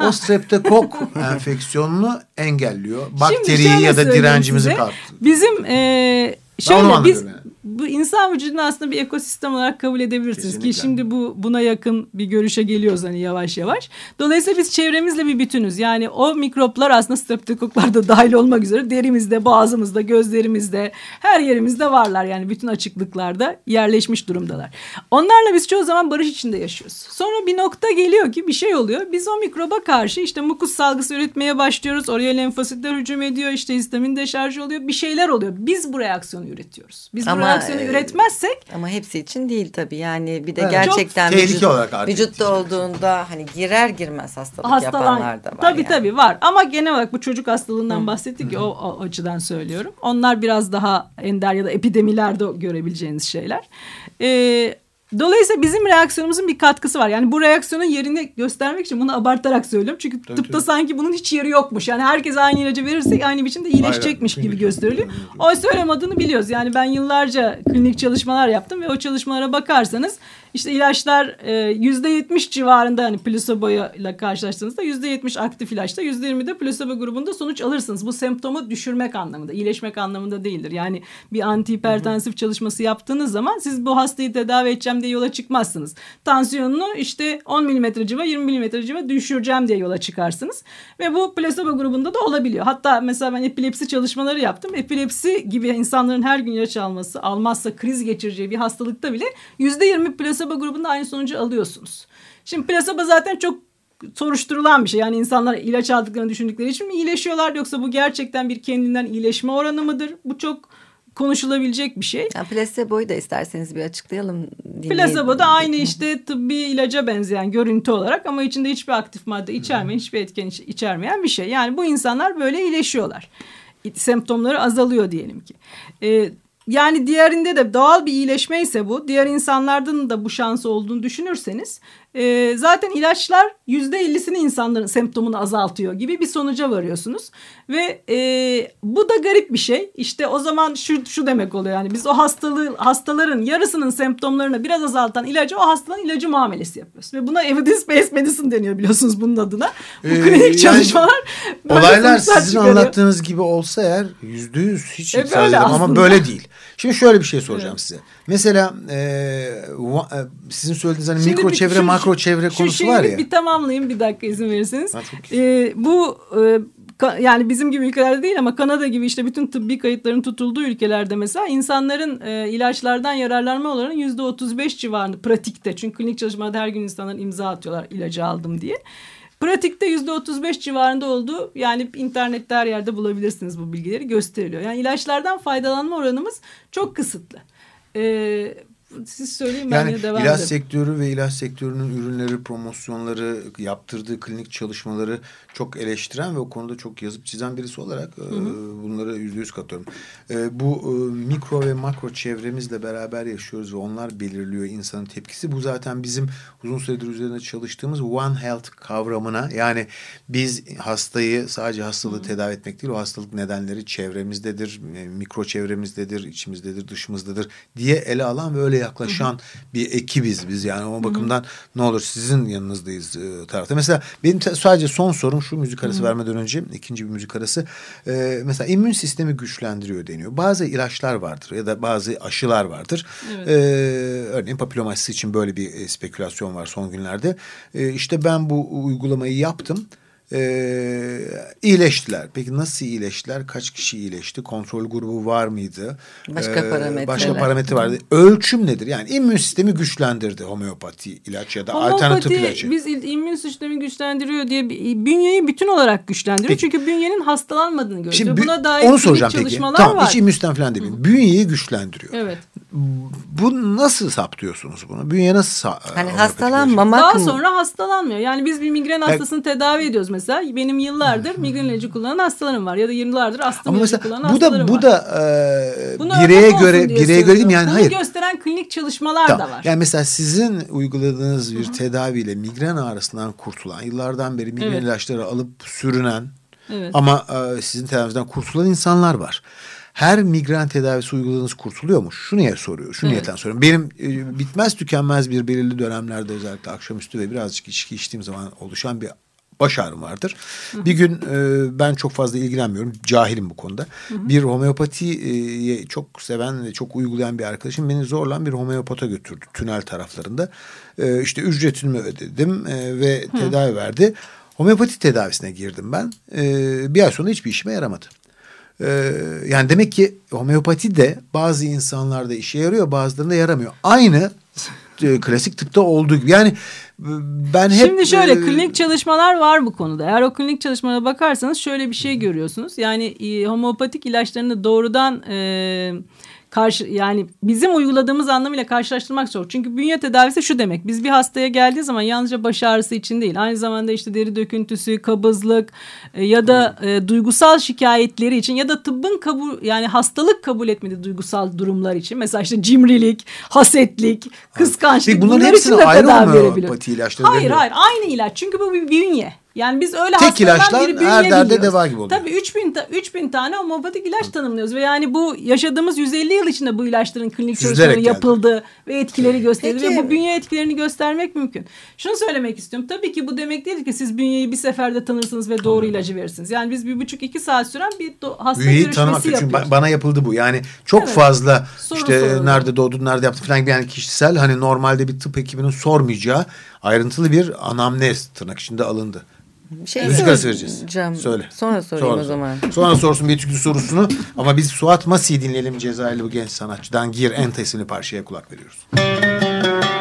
O streptokok enfeksiyonunu engelliyor. Bakteriyi ya da direncimizi kat. Bizim e, şöyle biz yani. Bu insan vücudunu aslında bir ekosistem olarak kabul edebilirsiniz Kesinlikle. ki şimdi bu buna yakın bir görüşe geliyoruz hani yavaş yavaş. Dolayısıyla biz çevremizle bir bütünüz. Yani o mikroplar aslında streptokoklar da dahil olmak üzere derimizde, boğazımızda, gözlerimizde, her yerimizde varlar. Yani bütün açıklıklarda yerleşmiş durumdalar. Onlarla biz çoğu zaman barış içinde yaşıyoruz. Sonra bir nokta geliyor ki bir şey oluyor. Biz o mikroba karşı işte mukus salgısı üretmeye başlıyoruz. Oraya lenfositler hücum ediyor. işte histamin deşarjı oluyor. Bir şeyler oluyor. Biz bu reaksiyonu üretiyoruz. Biz Ama, reaksiyonu e, üretmezsek Ama hepsi için değil tabii. Yani bir de Evet. gerçekten Çok vücut- olarak vücutta diyeceğim. olduğunda hani girer girmez hastalık hastalan yapanlar da var. tabii yani. tabii var ama genel olarak bu çocuk hastalığından bahsettik ya o, o açıdan söylüyorum. Onlar biraz daha ender ya da epidemilerde görebileceğiniz şeyler. Ee, Dolayısıyla bizim reaksiyonumuzun bir katkısı var. Yani bu reaksiyonun yerini göstermek için bunu abartarak söylüyorum. Çünkü tıpta tabii. sanki bunun hiç yeri yokmuş. Yani herkes aynı ilacı verirsek aynı biçimde iyileşecekmiş Aynen. gibi gösteriliyor. Oysa öyle olmadığını biliyoruz. Yani ben yıllarca klinik çalışmalar yaptım ve o çalışmalara bakarsanız işte ilaçlar e, yüzde yetmiş civarında hani plasebo ile karşılaştığınızda yüzde yetmiş aktif ilaçta yüzde yirmi de plasebo grubunda sonuç alırsınız. Bu semptomu düşürmek anlamında, iyileşmek anlamında değildir. Yani bir antihipertansif çalışması yaptığınız zaman siz bu hastayı tedavi edeceğim diye yola çıkmazsınız. Tansiyonunu işte 10 milimetre civa 20 milimetre civa düşüreceğim diye yola çıkarsınız. Ve bu plasebo grubunda da olabiliyor. Hatta mesela ben epilepsi çalışmaları yaptım. Epilepsi gibi insanların her gün ilaç alması, almazsa kriz geçireceği bir hastalıkta bile %20 plasebo grubunda aynı sonucu alıyorsunuz. Şimdi plasebo zaten çok soruşturulan bir şey. Yani insanlar ilaç aldıklarını düşündükleri için mi iyileşiyorlar yoksa bu gerçekten bir kendinden iyileşme oranı mıdır? Bu çok konuşulabilecek bir şey. Yani placebo'yu da isterseniz bir açıklayalım. Plasebo da aynı işte tıbbi ilaca benzeyen görüntü olarak ama içinde hiçbir aktif madde içermeyen, hiçbir etken iç- içermeyen bir şey. Yani bu insanlar böyle iyileşiyorlar. Semptomları azalıyor diyelim ki. Ee, yani diğerinde de doğal bir iyileşme ise bu. Diğer insanlardan da bu şansı olduğunu düşünürseniz e, zaten ilaçlar yüzde ellisini insanların semptomunu azaltıyor gibi bir sonuca varıyorsunuz. Ve e, bu da garip bir şey. İşte o zaman şu, şu demek oluyor yani biz o hastalığı hastaların yarısının semptomlarını biraz azaltan ilacı o hastalığın ilacı muamelesi yapıyoruz. Ve buna evidence based medicine deniyor biliyorsunuz bunun adına. Bu Ee, klinik yani çalışmalar Olaylar sizin çıkarıyor. anlattığınız gibi olsa eğer yüzde yüz hiç E, böyle ama böyle değil. Şimdi şöyle bir şey soracağım size. Mesela e, e, sizin söylediğiniz hani Şimdi mikro bir- çevre şu- makro çevre şu konusu var ya. bir tamamlayayım bir dakika izin verirseniz. Ha, Ee, bu e, yani bizim gibi ülkelerde değil ama Kanada gibi işte bütün tıbbi kayıtların tutulduğu ülkelerde mesela insanların e, ilaçlardan yararlanma oranı yüzde otuz beş civarında pratikte. Çünkü klinik çalışmada her gün insanlar imza atıyorlar ilacı aldım diye. Pratikte yüzde otuz beş civarında olduğu yani internette her yerde bulabilirsiniz bu bilgileri gösteriliyor. Yani ilaçlardan faydalanma oranımız çok kısıtlı. Ee, siz söyleyin ben Yani yine devam ilaç ederim. sektörü ve ilaç sektörünün ürünleri, promosyonları, yaptırdığı klinik çalışmaları çok eleştiren ve o konuda çok yazıp çizen birisi olarak e, bunları yüzde yüz katıyorum. E, bu e, mikro ve makro çevremizle beraber yaşıyoruz ve onlar belirliyor insanın tepkisi. Bu zaten bizim uzun süredir üzerinde çalıştığımız One Health kavramına yani biz hastayı sadece hastalığı tedavi etmek değil o hastalık nedenleri çevremizdedir, e, mikro çevremizdedir, içimizdedir, dışımızdadır diye ele alan ve öyle yaklaşan bir ekibiz biz yani o bakımdan ne olur sizin yanınızdayız e, tarafta. Mesela benim sadece son sorum şu müzik arası vermeden önce ikinci bir müzik arası. E, mesela immün sistemi güçlendiriyor deniyor. Bazı ilaçlar vardır ya da bazı aşılar vardır. E, örneğin papillom aşısı için böyle bir e, spekülasyon var son günlerde. E, işte ben bu uygulamayı yaptım. Ee, iyileştiler. Peki nasıl iyileştiler? Kaç kişi iyileşti? Kontrol grubu var mıydı? Başka parametreler. Başka parametre vardı. Ölçüm nedir? Yani immün sistemi güçlendirdi homeopati ilaç ya da alternatif Homeopati ilacı. biz immün sistemi güçlendiriyor diye bir- bünyeyi bütün olarak güçlendiriyor. Peki. Çünkü bünyenin hastalanmadığını görüyor. Şimdi Buna dair onu soracağım peki. çalışmalar Tamam var. hiç immün sistem falan demeyeyim. Bünyeyi güçlendiriyor. Evet. Bu nasıl saptıyorsunuz bunu? Bünye nasıl Hani hastalanmamak Daha mı? sonra hastalanmıyor. Yani biz bir migren hastasını tedavi ediyoruz mesela. Benim yıllardır migren ilacı kullanan hastalarım var. Ya da yıllardır astım ilacı mesela kullanan bu da hastalarım bu var. da e, bireye göre bireye göre değil mi? Yani Bunu hayır. gösteren klinik çalışmalar Tamam. da var. Yani mesela sizin uyguladığınız bir tedaviyle migren ağrısından kurtulan, yıllardan beri migren Evet. ilaçları alıp sürünen Evet. ama e, sizin tedavinizden kurtulan insanlar var. Her migren tedavisi uyguladığınız kurtuluyor mu? Şu niye soruyor? Şu Evet. niyetten soruyorum. Benim e, bitmez tükenmez bir belirli dönemlerde özellikle akşamüstü ve birazcık içki içtiğim zaman oluşan bir baş ağrım vardır. Bir gün e, ben çok fazla ilgilenmiyorum. Cahilim bu konuda. Bir homeopatiyi çok seven ve çok uygulayan bir arkadaşım beni zorla bir homeopata götürdü. Tünel taraflarında. E, işte ücretini ödedim e, ve tedavi verdi. Homeopati tedavisine girdim ben. E, bir ay sonra hiçbir işime yaramadı. Ee, yani demek ki homeopati de bazı insanlarda işe yarıyor bazılarında yaramıyor. Aynı e, klasik tıpta olduğu gibi. Yani e, ben hep... Şimdi şöyle e, klinik çalışmalar var bu konuda. Eğer o klinik çalışmalara bakarsanız şöyle bir şey görüyorsunuz. Yani e, homeopatik ilaçlarını doğrudan e, karşı yani bizim uyguladığımız anlamıyla karşılaştırmak zor. Çünkü bünye tedavisi şu demek. Biz bir hastaya geldiği zaman yalnızca baş ağrısı için değil. Aynı zamanda işte deri döküntüsü, kabızlık e, ya da e, duygusal şikayetleri için ya da tıbbın kabul yani hastalık kabul etmediği duygusal durumlar için. Mesela işte cimrilik, hasetlik, kıskançlık Peki bunların bunlar de ayrı homeopati verebiliriz. ilaçları Hayır hayır aynı ilaç çünkü bu bir bünye. Yani biz öyle Tek ilaçlar bünye her derde biliyoruz. deva gibi oluyor. Tabii 3000 ta, 3000 tane homeopatik ilaç tanımlıyoruz ve yani bu yaşadığımız 150 yıl içinde bu ilaçların klinik çalışmaları geldi. yapıldı ve etkileri gösterildi Peki. ve bu bünye etkilerini göstermek mümkün. Şunu söylemek istiyorum. Tabii ki bu demek değil ki siz bünyeyi bir seferde tanırsınız ve doğru ilacı verirsiniz. Yani biz bir buçuk iki saat süren bir hasta Bünyeyi görüşmesi yapıyoruz. ba- bana yapıldı bu. Yani çok Evet. fazla Soru işte soruldu. nerede doğdun, nerede yaptın falan gibi yani kişisel hani normalde bir tıp ekibinin sormayacağı ayrıntılı bir anamnez tırnak içinde alındı. Şey Müzik arası vereceğiz. Cam, Söyle. Sonra sorayım sonra, o zaman. Sonra sorsun bir tüklü sorusunu ama biz Suat Masi'yi dinleyelim Cezayirli bu genç sanatçıdan Gir Ente isimli parçaya kulak veriyoruz. Müzik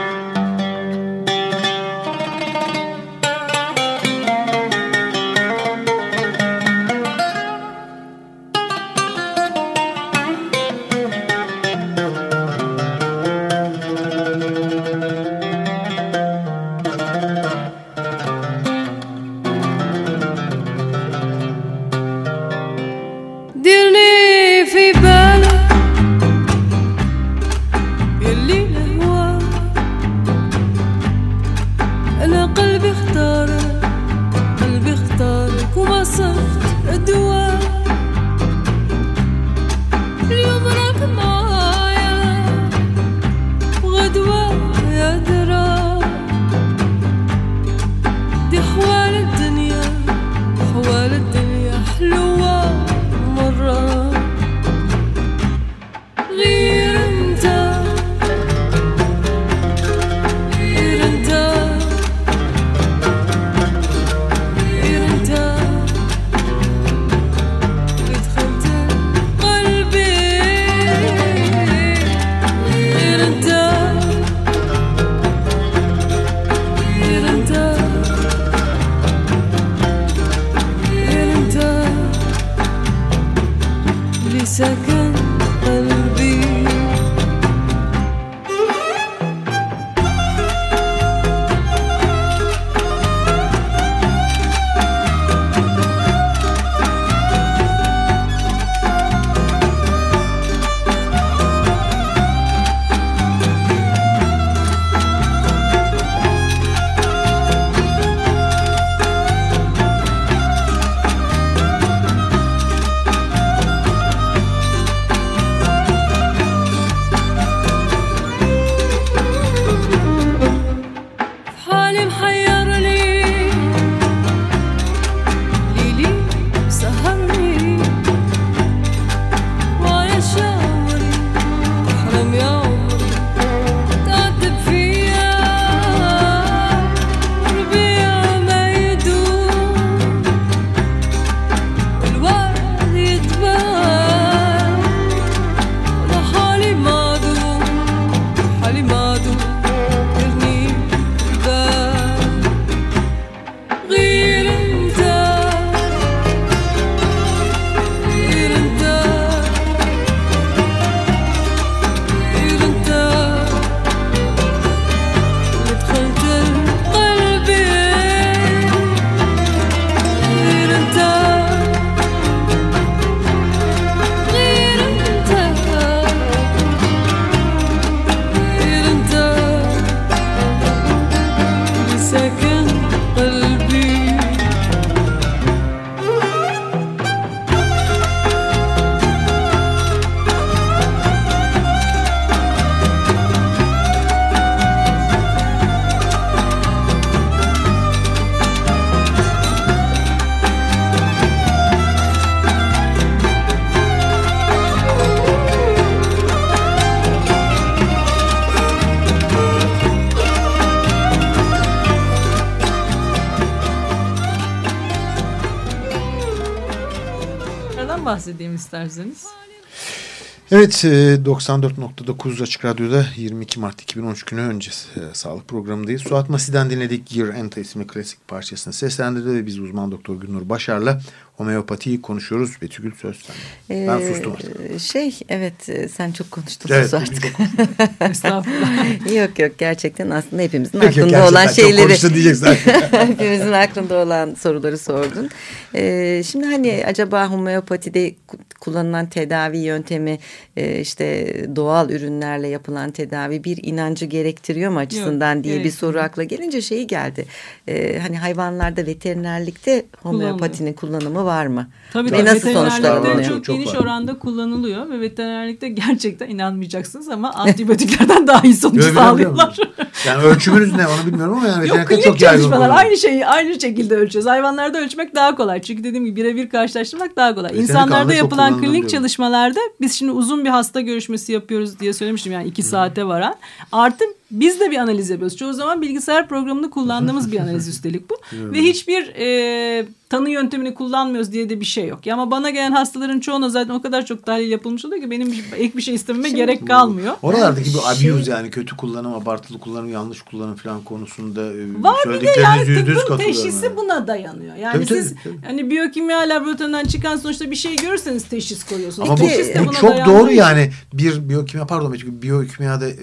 Evet 94.9 Açık Radyo'da 22 Mart 2013 günü öncesi e, sağlık programındayız. Suat Masi'den dinledik Year End isimli klasik parçasını seslendirdi ve biz uzman doktor Gülnur Başar'la homeopatiyi konuşuyoruz. Betügül söz sende. Ee, ben sustum artık. Şey evet e, sen çok konuştun Evet, artık. Estağfurullah. yok yok gerçekten aslında hepimizin Peki, aklında olan şeyleri. diyeceksin. hepimizin aklında olan soruları sordun. Ee, şimdi hani acaba homeopatide kullanılan tedavi yöntemi e, işte doğal ürünlerle yapılan tedavi bir inancı gerektiriyor mu açısından Yok, diye bir gerekmiyor. soru akla gelince şeyi geldi. Ee, hani hayvanlarda veterinerlikte homeopatinin kullanımı var mı? Tabii Ve nasıl sonuçlar veterinerlikte oluyor? çok, Çok geniş var. oranda kullanılıyor ve veterinerlikte gerçekten inanmayacaksınız ama antibiyotiklerden daha iyi sonuç sağlıyorlar. Yani ölçümünüz ne onu bilmiyorum ama yani Yok veterinerlikte klinik çok yaygın. aynı şeyi aynı şekilde ölçüyoruz. Hayvanlarda ölçmek daha kolay. Çünkü dediğim gibi birebir karşılaştırmak daha kolay. İnsanlarda yapılan klinik çalışmalarda biz şimdi uzun bir hasta görüşmesi yapıyoruz diye söylemiştim. Yani iki saate varan. Artı biz de bir analiz yapıyoruz. Çoğu zaman bilgisayar programını kullandığımız bir analiz üstelik bu. Ve hiçbir e, tanı yöntemini kullanmıyoruz diye de bir şey yok. Ya ama bana gelen hastaların çoğuna zaten o kadar çok tahlil yapılmış oluyor ki benim ek bir şey istememe gerek kalmıyor. Oralardaki bu Şey- abuse yani kötü kullanım, abartılı kullanım, yanlış kullanım falan konusunda e, Var bir de yani tıbbın teşhisi yani. buna dayanıyor. Yani Tabii, tabii, siz tabii. hani biyokimya laboratuvarından çıkan sonuçta bir şey görürseniz teşhis koyuyorsunuz. Ama bu, teşhis de bu buna çok doğru yani bir biyokimya pardon çünkü biyokimyada e,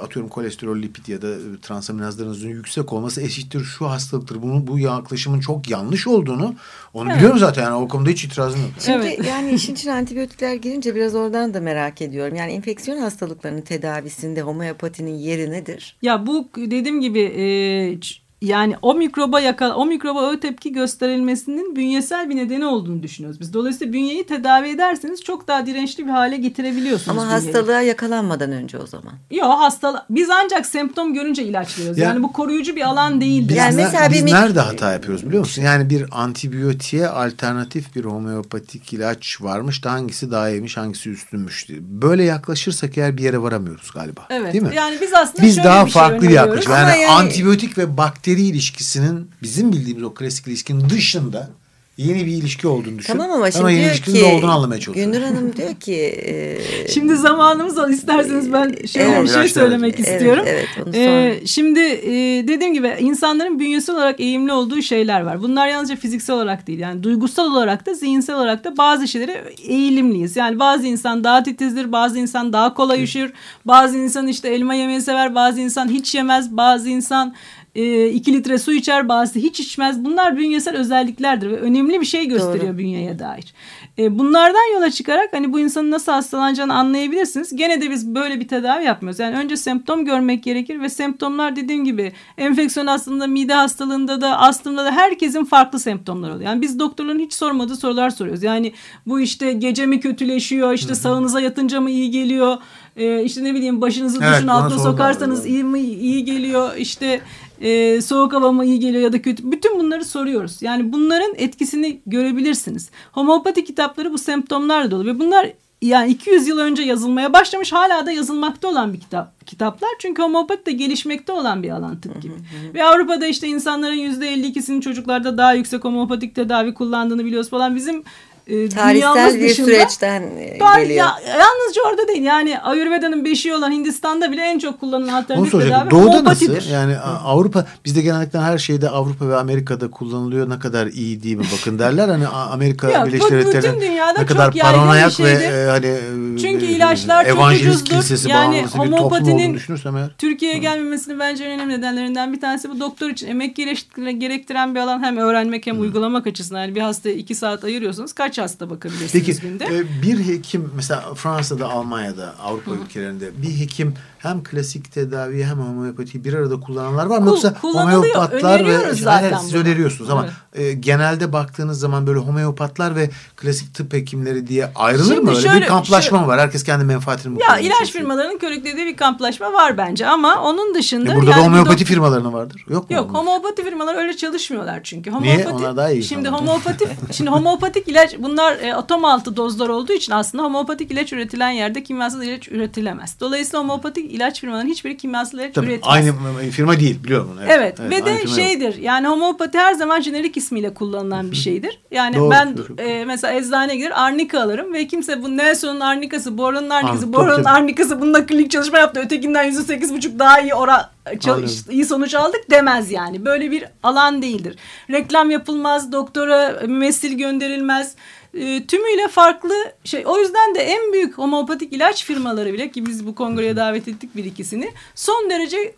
atıyorum kolesterol, lipid ya da e, transaminazlarınızın yüksek olması eşittir şu hastalıktır. Bunu bu yaklaşımın çok yanlış olduğunu onu biliyorum zaten yani o konuda hiç itirazım yok. Şimdi Evet. yani işin içine antibiyotikler girince biraz oradan da merak ediyorum. Yani enfeksiyon hastalıklarının tedavisinde homeopatinin yeri nedir? Ya bu dediğim gibi e, yani o mikroba yakal o mikroba o tepki gösterilmesinin bünyesel bir nedeni olduğunu düşünüyoruz biz. Dolayısıyla bünyeyi tedavi ederseniz çok daha dirençli bir hale getirebiliyorsunuz. Ama bünyeyi. hastalığa yakalanmadan önce o zaman. Yok hastalık. Biz ancak semptom görünce ilaç veriyoruz. Ya- Yani bu koruyucu bir alan değildir. Biz, Yani mesela biz bir nerede hata yapıyoruz biliyor musun? Yani bir antibiyotiğe alternatif bir homeopatik ilaç varmış da hangisi daha iyiymiş hangisi üstünmüş diye. Böyle yaklaşırsak eğer bir yere varamıyoruz galiba. Evet. Değil mi? Yani biz aslında Biz şöyle daha bir şey farklı bir öneriyoruz. yaklaşım. Ama Yani, yani- antibiyotik ve bakteri ilişkisinin bizim bildiğimiz o klasik ilişkinin dışında yeni bir ilişki olduğunu düşün. Tamam ama şimdi yeni diyor ilişkinin ki ne olduğunu anlamaya çalışıyorum. Gündür Hanım diyor ki e, Şimdi zamanımız var. İsterseniz ben şöyle Evet. bir şey söylemek evet, istiyorum. evet, onu Ee, şimdi e, dediğim gibi insanların bünyesi olarak eğimli olduğu şeyler var. Bunlar yalnızca fiziksel olarak değil. Yani duygusal olarak da zihinsel olarak da bazı şeylere eğilimliyiz. Yani bazı insan daha titizdir, bazı insan daha kolay üşür, bazı insan işte elma yemeyi sever, bazı insan hiç yemez, bazı insan e, iki litre su içer, bazı hiç içmez. Bunlar bünyesel özelliklerdir ve önemli bir şey gösteriyor Doğru. bünyeye dair. E, bunlardan yola çıkarak hani bu insanın nasıl hastalanacağını anlayabilirsiniz. Gene de biz böyle bir tedavi yapmıyoruz. Yani önce semptom görmek gerekir ve semptomlar dediğim gibi enfeksiyon hastalığında, mide hastalığında da, astımda da herkesin farklı semptomları oluyor. Yani biz doktorların hiç sormadığı sorular soruyoruz. Yani bu işte gece mi kötüleşiyor, işte sağınıza yatınca mı iyi geliyor, e, işte ne bileyim başınızı Evet, duşun altına sokarsanız iyi mi iyi geliyor, işte e, soğuk hava mı iyi geliyor ya da kötü. Bütün bunları soruyoruz. Yani bunların etkisini görebilirsiniz. Homeopati kitapları bu semptomlarla dolu ve bunlar yani 200 yıl önce yazılmaya başlamış hala da yazılmakta olan bir kitap kitaplar. Çünkü homeopati de gelişmekte olan bir alan tıp gibi. Ve Avrupa'da işte insanların %52'sinin çocuklarda daha yüksek homeopatik tedavi kullandığını biliyoruz falan. Bizim e, dünyamız tarihsel bir dışında süreçten e, geliyor. ya, yalnızca orada değil. Yani Ayurveda'nın beşiği olan Hindistan'da bile en çok kullanılan alternatif tedavi Doğuda nasıl? Yani A- Avrupa bizde genellikle her şeyde Avrupa ve Amerika'da kullanılıyor. Ne kadar iyi değil mi bakın derler. Hani Amerika Ya, Birleşik bütün Devletleri dünyada ne kadar paranoyak ve e, hani e, Çünkü e, ilaçlar çok ucuzdur. kilisesi Yani eğer. Türkiye'ye gelmemesinin bence en önemli nedenlerinden bir tanesi bu doktor için emek gereştiren- gerektiren bir alan hem öğrenmek hem uygulamak açısından. Yani bir hastaya iki saat ayırıyorsanız kaç hasta bakabilirsiniz Peki günde? e, bir hekim mesela Fransa'da, Almanya'da, Avrupa ülkelerinde bir hekim hem klasik tedaviyi hem homeopatiyi bir arada kullananlar var mı? Kul- Yoksa homeopatlar ve zaten Hayır, siz bunu. öneriyorsunuz ama e, genelde baktığınız zaman böyle homeopatlar ve klasik tıp hekimleri diye ayrılır Şimdi mı? Öyle şöyle- bir kamplaşma şöyle- mı var? Herkes kendi menfaatini mi Ya ilaç çalışıyor? firmalarının körüklediği bir kamplaşma var bence ama onun dışında E, burada yani da homeopati firmalarına vardır. Yok mu? Yok onlar? homeopati firmalar öyle çalışmıyorlar çünkü. Niye? Homeopati, Onlar daha iyi Şimdi falan. homeopatik şimdi homeopatik ilaç bunlar e, atom altı dozlar olduğu için aslında homeopatik ilaç üretilen yerde kimyasal ilaç üretilemez. Dolayısıyla homeopatik ilaç firmalarının hiçbiri kimyasal ilaç Tabii, üretmez. aynı firma değil biliyorum bunu. Evet, ve aynı de firma yok. şeydir yani homeopati her zaman jenerik ismiyle kullanılan bir şeydir. Yani Doğru, ben doğru. e, mesela eczaneye gider arnika alırım ve kimse bu Nelson'un arnikası, Bora'nın arnikası, Anladım, tabii. arnikası bununla klinik çalışma yaptı. Ötekinden yüzde sekiz buçuk daha iyi ora çal- Anladım. iyi sonuç aldık demez yani. Böyle bir alan değildir. Reklam yapılmaz, doktora mümessil gönderilmez. E, tümüyle farklı şey. O yüzden de en büyük homeopatik ilaç firmaları bile ki biz bu kongreye davet ettik bir ikisini son derece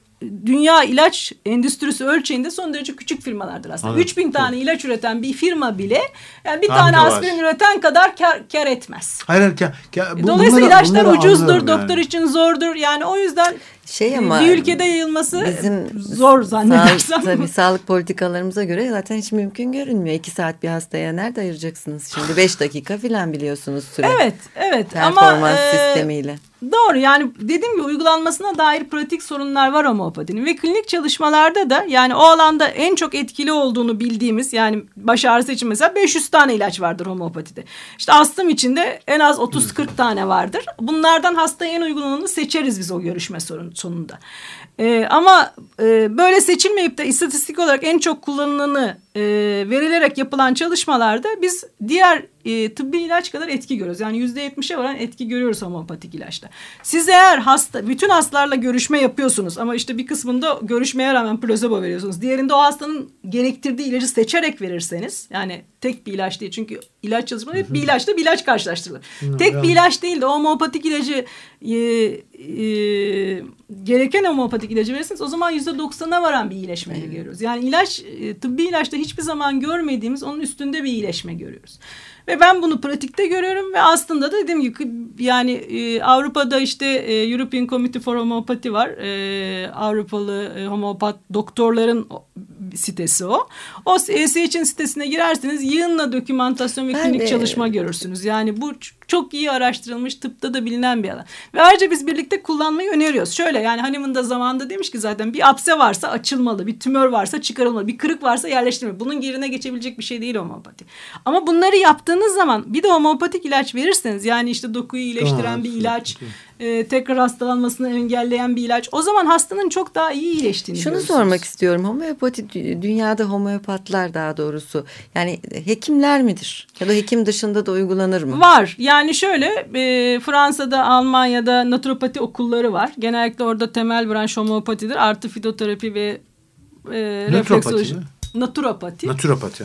dünya ilaç endüstrisi ölçeğinde son derece küçük firmalardır aslında. Anladım. 3000 tane ilaç üreten bir firma bile yani bir tane aspirin üreten kadar kar, kar etmez. Hayır, hayır, ka- ka- bu- Dolayısıyla bunları- ilaçlar bunları ucuzdur, doktor yani. için zordur. Yani o yüzden Şey ama bir ülkede yayılması bizim zor zannedersem. Sağlık, tabii sağlık politikalarımıza göre zaten hiç mümkün görünmüyor. İki saat bir hastaya nerede ayıracaksınız şimdi? Beş dakika filan biliyorsunuz süre. Evet, evet Performans ama e, sistemiyle. Doğru yani dediğim gibi uygulanmasına dair pratik sorunlar var homeopatinin ve klinik çalışmalarda da yani o alanda en çok etkili olduğunu bildiğimiz yani baş ağrısı için mesela 500 tane ilaç vardır homeopatide. İşte astım için de en az 30-40 tane vardır. Bunlardan hastaya en uygun olanı seçeriz biz o görüşme sorun, sonunda. Ee, ama e, böyle seçilmeyip de istatistik olarak en çok kullanılanı e, verilerek yapılan çalışmalarda biz diğer e, tıbbi ilaç kadar etki görüyoruz. Yani yüzde yetmişe varan etki görüyoruz homeopatik ilaçta. Siz eğer hasta, bütün hastalarla görüşme yapıyorsunuz ama işte bir kısmında görüşmeye rağmen plasebo veriyorsunuz. Diğerinde o hastanın gerektirdiği ilacı seçerek verirseniz yani tek bir ilaç değil çünkü ilaç çalışmaları hep bir ilaçla bir ilaç karşılaştırılır. tek bir ilaç değil de o homeopatik ilacı e, e, gereken homeopatik ilacı verirseniz o zaman yüzde doksana varan bir iyileşme görüyoruz. Yani ilaç e, tıbbi ilaçta hiçbir zaman görmediğimiz onun üstünde bir iyileşme görüyoruz. Ve ben bunu pratikte görüyorum ve aslında da dediğim gibi yani e, Avrupa'da işte e, European Committee for Homeopathy var. E, Avrupalı e, homeopat doktorların sitesi o. O ESH'in sitesine girerseniz yığınla dokümantasyon ve Ben klinik de- çalışma görürsünüz. Yani bu çok iyi araştırılmış tıpta da bilinen bir alan. Ve ayrıca biz birlikte kullanmayı öneriyoruz. Şöyle yani Hahnemann da zamanında demiş ki zaten bir apse varsa açılmalı, bir tümör varsa çıkarılmalı, bir kırık varsa yerleştirmeli. Bunun yerine geçebilecek bir şey değil homeopati. Ama bunları yaptığınız zaman bir de homeopatik ilaç verirseniz yani işte dokuyu iyileştiren bir ilaç, e, tekrar hastalanmasını engelleyen bir ilaç. O zaman hastanın çok daha iyi iyileştiğini Şunu görürsünüz. sormak istiyorum. Homeopati dü- dünyada homeopatlar daha doğrusu yani hekimler midir? Ya da hekim dışında da uygulanır mı? Var. Yani şöyle e, Fransa'da, Almanya'da naturopati okulları var. Genellikle orada temel branş homeopatidir. Artı fitoterapi ve e, refleksoloji. mi? Naturopati. Naturopati.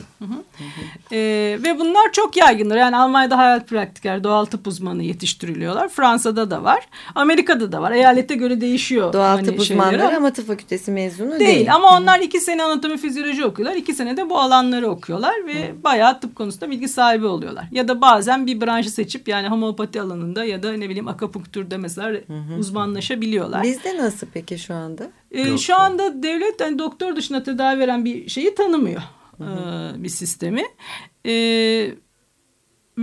E, ve bunlar çok yaygındır. Yani Almanya'da hayat praktiker, doğal tıp uzmanı yetiştiriliyorlar. Fransa'da da var. Amerika'da da var. Eyalete göre değişiyor. Doğal hani tıp uzmanları ama- tıp fakültesi mezunu Değil, değil. ama onlar iki sene anatomi fizyoloji okuyorlar. iki sene de bu alanları okuyorlar ve bayağı tıp konusunda bilgi sahibi oluyorlar. Ya da bazen bir branşı seçip yani homeopati alanında ya da ne bileyim akupunkturda mesela uzmanlaşabiliyorlar. Bizde nasıl peki şu anda? Ee, Yok. şu anda devlet hani doktor dışında tedavi veren bir şeyi tanımıyor. Ee, bir sistemi. Ee,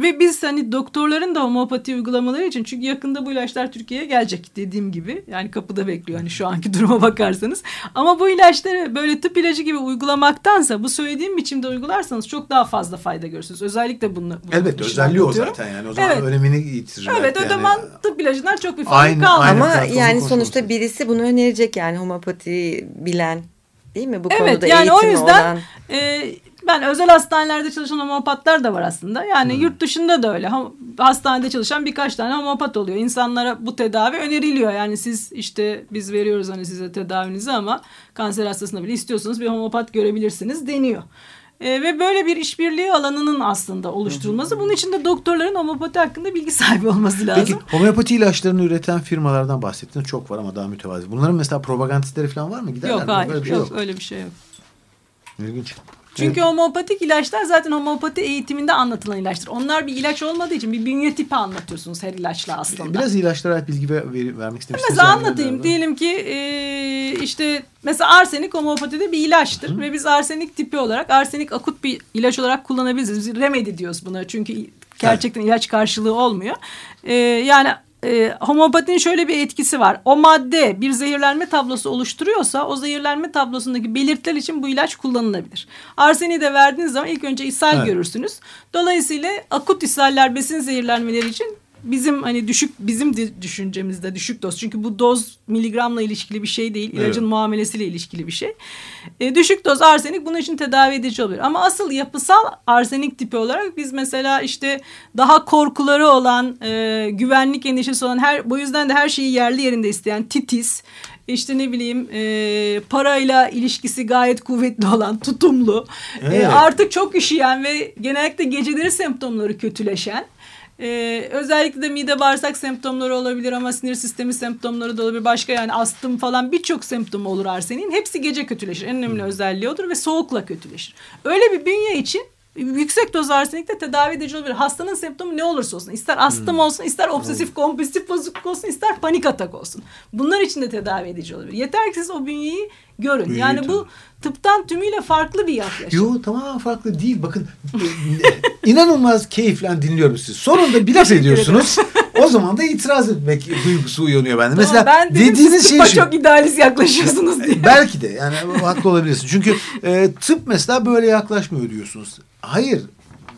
ve biz hani doktorların da homeopati uygulamaları için çünkü yakında bu ilaçlar Türkiye'ye gelecek dediğim gibi. Yani kapıda bekliyor hani şu anki duruma bakarsanız. Ama bu ilaçları böyle tıp ilacı gibi uygulamaktansa bu söylediğim biçimde uygularsanız çok daha fazla fayda görürsünüz. Özellikle bunu, Elbette özelliği o zaten yani. O zaman Evet. önemini yitirir. Evet belki o yani. zaman tıp ilacından çok bir farkı kalmıyor. Ama yani sonuçta birisi bunu önerecek yani homeopati bilen değil mi? Bu Evet konuda yani o yüzden olan. e, ben özel hastanelerde çalışan homeopatlar da var aslında. Yani Hmm. yurt dışında da öyle. Hastanede çalışan birkaç tane homeopat oluyor. İnsanlara bu tedavi öneriliyor. Yani siz işte biz veriyoruz hani size tedavinizi ama kanser hastasına bile istiyorsanız bir homeopat görebilirsiniz deniyor. E, ve böyle bir işbirliği alanının aslında oluşturulması. Bunun için de doktorların homeopati hakkında bilgi sahibi olması lazım. Peki homeopati ilaçlarını üreten firmalardan bahsettiniz. Çok var ama daha mütevazi. Bunların mesela propagandistleri falan var mı? Giderler yok mi? hayır Böyle bir şey yok, yok. öyle bir şey yok. İlginç. Çünkü homeopatik ilaçlar zaten homeopati eğitiminde anlatılan ilaçtır. Onlar bir ilaç olmadığı için bir bünye tipi anlatıyorsunuz her ilaçla aslında. Biraz ilaçlara bilgi ver, ver- vermek istemişsiniz. Mesela anlatayım. Diyelim ki e, işte mesela arsenik homeopatide bir ilaçtır. Ve biz arsenik tipi olarak arsenik akut bir ilaç olarak kullanabiliriz. Biz remedy diyoruz buna çünkü gerçekten ilaç karşılığı olmuyor. E, yani e, homeopatinin şöyle bir etkisi var. O madde bir zehirlenme tablosu oluşturuyorsa o zehirlenme tablosundaki belirtiler için bu ilaç kullanılabilir. Arseni de verdiğiniz zaman ilk önce ishal Evet. görürsünüz. Dolayısıyla akut ishaller besin zehirlenmeleri için bizim hani düşük bizim de düşüncemizde düşük doz. Çünkü bu doz miligramla ilişkili bir şey değil. İlacın Evet. muamelesiyle ilişkili bir şey. E, düşük doz arsenik bunun için tedavi edici olabilir. Ama asıl yapısal arsenik tipi olarak biz mesela işte daha korkuları olan, e, güvenlik endişesi olan her bu yüzden de her şeyi yerli yerinde isteyen titiz, işte ne bileyim e, parayla ilişkisi gayet kuvvetli olan, tutumlu, e, Evet. artık çok üşüyen ve genellikle geceleri semptomları kötüleşen ee, özellikle de mide bağırsak semptomları olabilir ama sinir sistemi semptomları da olabilir. Başka yani astım falan birçok semptomu olur arsenin. Hepsi gece kötüleşir. En önemli özelliği odur ve soğukla kötüleşir. Öyle bir bünye için yüksek doz arsenikte tedavi edici olabilir. Hastanın semptomu ne olursa olsun. ister astım olsun, ister obsesif kompulsif bozukluk olsun, ister panik atak olsun. Bunlar için de tedavi edici olabilir. Yeter ki siz o bünyeyi görün. Bünyeyi yani bu tıptan tümüyle farklı bir yaklaşım. Yo tamamen farklı değil. Bakın inanılmaz keyifle dinliyorum sizi. Sonunda bir laf ediyorsunuz. o zaman da itiraz etmek duygusu uyanıyor bende. Mesela ben dedim dediğiniz şey şu. çok idealist yaklaşıyorsunuz diye. Belki de yani haklı olabilirsin. Çünkü e, tıp mesela böyle yaklaşmıyor diyorsunuz. Hayır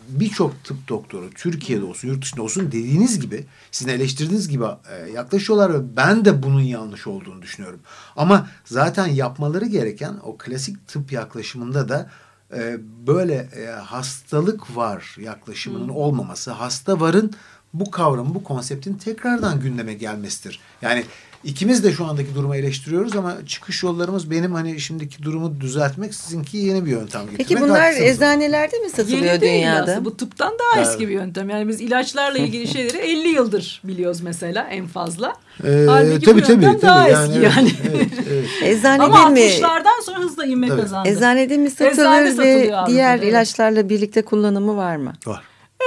birçok tıp doktoru Türkiye'de olsun yurt dışında olsun dediğiniz gibi sizin eleştirdiğiniz gibi e, yaklaşıyorlar ve ben de bunun yanlış olduğunu düşünüyorum. Ama zaten yapmaları gereken o klasik tıp yaklaşımında da e, böyle e, hastalık var yaklaşımının olmaması, hasta varın bu kavramı, bu konseptin tekrardan gündeme gelmesidir. Yani ikimiz de şu andaki durumu eleştiriyoruz ama çıkış yollarımız benim hani şimdiki durumu düzeltmek, sizinki yeni bir yöntem getirmek. Peki bunlar eczanelerde mi satılıyor Yeni değil dünyada? aslında. Bu tıptan daha Evet. eski bir yöntem. Yani biz ilaçlarla ilgili şeyleri 50 yıldır biliyoruz mesela en fazla. Ee, Halbuki tabii bu tabii tabii. daha yani, eski evet, yani. Evet, evet. Eczanede Ama mi? 60'lardan sonra hızla ivme Tabii. kazandı. Eczanede mi Eczanede satılır ve satılıyor Avrupa'da, diğer evet. ilaçlarla birlikte kullanımı var mı? Var.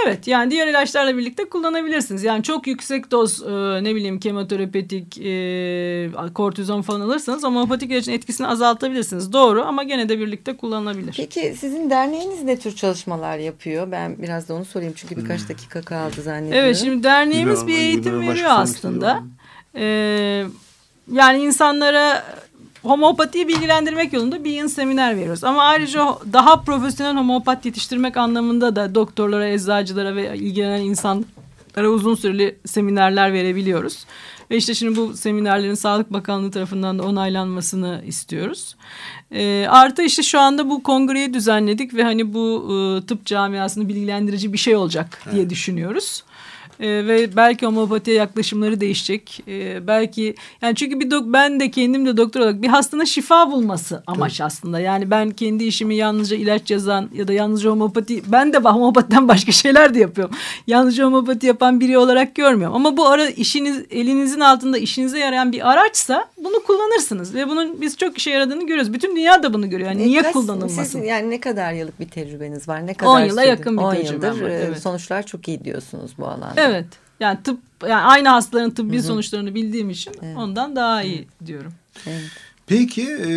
Evet yani diğer ilaçlarla birlikte kullanabilirsiniz. Yani çok yüksek doz e, ne bileyim kemoterapetik, e, kortizon falan alırsanız homeopatik ilacın etkisini azaltabilirsiniz. Doğru ama gene de birlikte kullanılabilir. Peki sizin derneğiniz ne tür çalışmalar yapıyor? Ben biraz da onu sorayım çünkü birkaç dakika kaldı zannediyorum. Evet şimdi derneğimiz bir eğitim veriyor aslında. Ee, yani insanlara homeopatiyi bilgilendirmek yolunda bir yıl seminer veriyoruz. Ama ayrıca daha profesyonel homeopat yetiştirmek anlamında da doktorlara, eczacılara ve ilgilenen insanlara uzun süreli seminerler verebiliyoruz. Ve işte şimdi bu seminerlerin Sağlık Bakanlığı tarafından da onaylanmasını istiyoruz. Ee, artı işte şu anda bu kongreyi düzenledik ve hani bu e, tıp camiasını bilgilendirici bir şey olacak diye düşünüyoruz. Ee, ve belki homeopatiye yaklaşımları değişecek. Ee, belki yani çünkü bir dok ben de kendim de doktor olarak bir hastanın şifa bulması amaç aslında. Yani ben kendi işimi yalnızca ilaç yazan ya da yalnızca homeopati ben de homeopatiden başka şeyler de yapıyorum. Yalnızca homeopati yapan biri olarak görmüyorum. Ama bu ara işiniz elinizin altında işinize yarayan bir araçsa bunu kullanırsınız ve bunun biz çok işe yaradığını görüyoruz. Bütün dünya da bunu görüyor. Yani E, niye kaç- kullanılmasın? Sizin yani ne kadar yıllık bir tecrübeniz var? Ne kadar 10 yıla yakın bir 10 tecrübem yıldır var, e, evet. sonuçlar çok iyi diyorsunuz bu alanda. Evet. Yani tıp yani aynı hastaların tıbbi sonuçlarını bildiğim için ondan daha iyi diyorum. Evet. Peki e,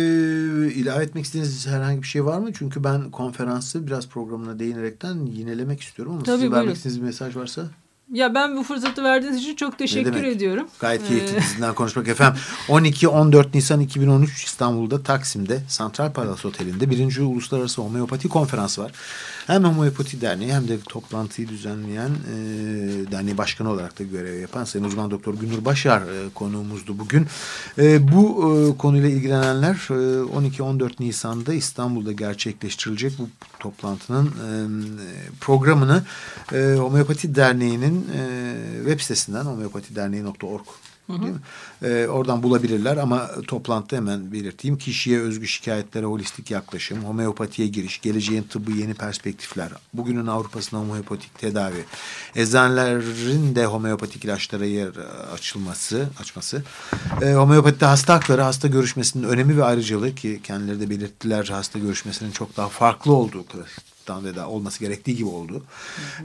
ilave etmek istediğiniz herhangi bir şey var mı? Çünkü ben konferansı biraz programına değinerekten yinelemek istiyorum ama Tabii, sizin buyurun. vermek istediğiniz bir mesaj varsa Ya ben bu fırsatı verdiğiniz için çok teşekkür ediyorum. gayet Ee, keyifli sizinden konuşmak efendim. 12-14 Nisan 2013 İstanbul'da Taksim'de Santral Palace Oteli'nde birinci Uluslararası Homeopati Konferansı var. Hem Homeopati Derneği hem de toplantıyı düzenleyen e, derneği başkanı olarak da görev yapan Sayın Uzman Doktor Günür Başar e, konuğumuzdu bugün. E, bu e, konuyla ilgilenenler e, 12-14 Nisan'da İstanbul'da gerçekleştirilecek bu toplantının e, programını e, Homeopati Derneği'nin e, web sitesinden homeopatiderneği.org Değil mi? Ee, oradan bulabilirler ama toplantıda hemen belirteyim. Kişiye özgü şikayetlere holistik yaklaşım, homeopatiye giriş, geleceğin tıbbı yeni perspektifler, bugünün Avrupa'sında homeopatik tedavi, eczanelerin de homeopatik ilaçlara yer açılması, açması, e, homeopatide hasta hakları, hasta görüşmesinin önemi ve ayrıcalığı ki kendileri de belirttiler hasta görüşmesinin çok daha farklı olduğu çoktan ve daha olması gerektiği gibi oldu.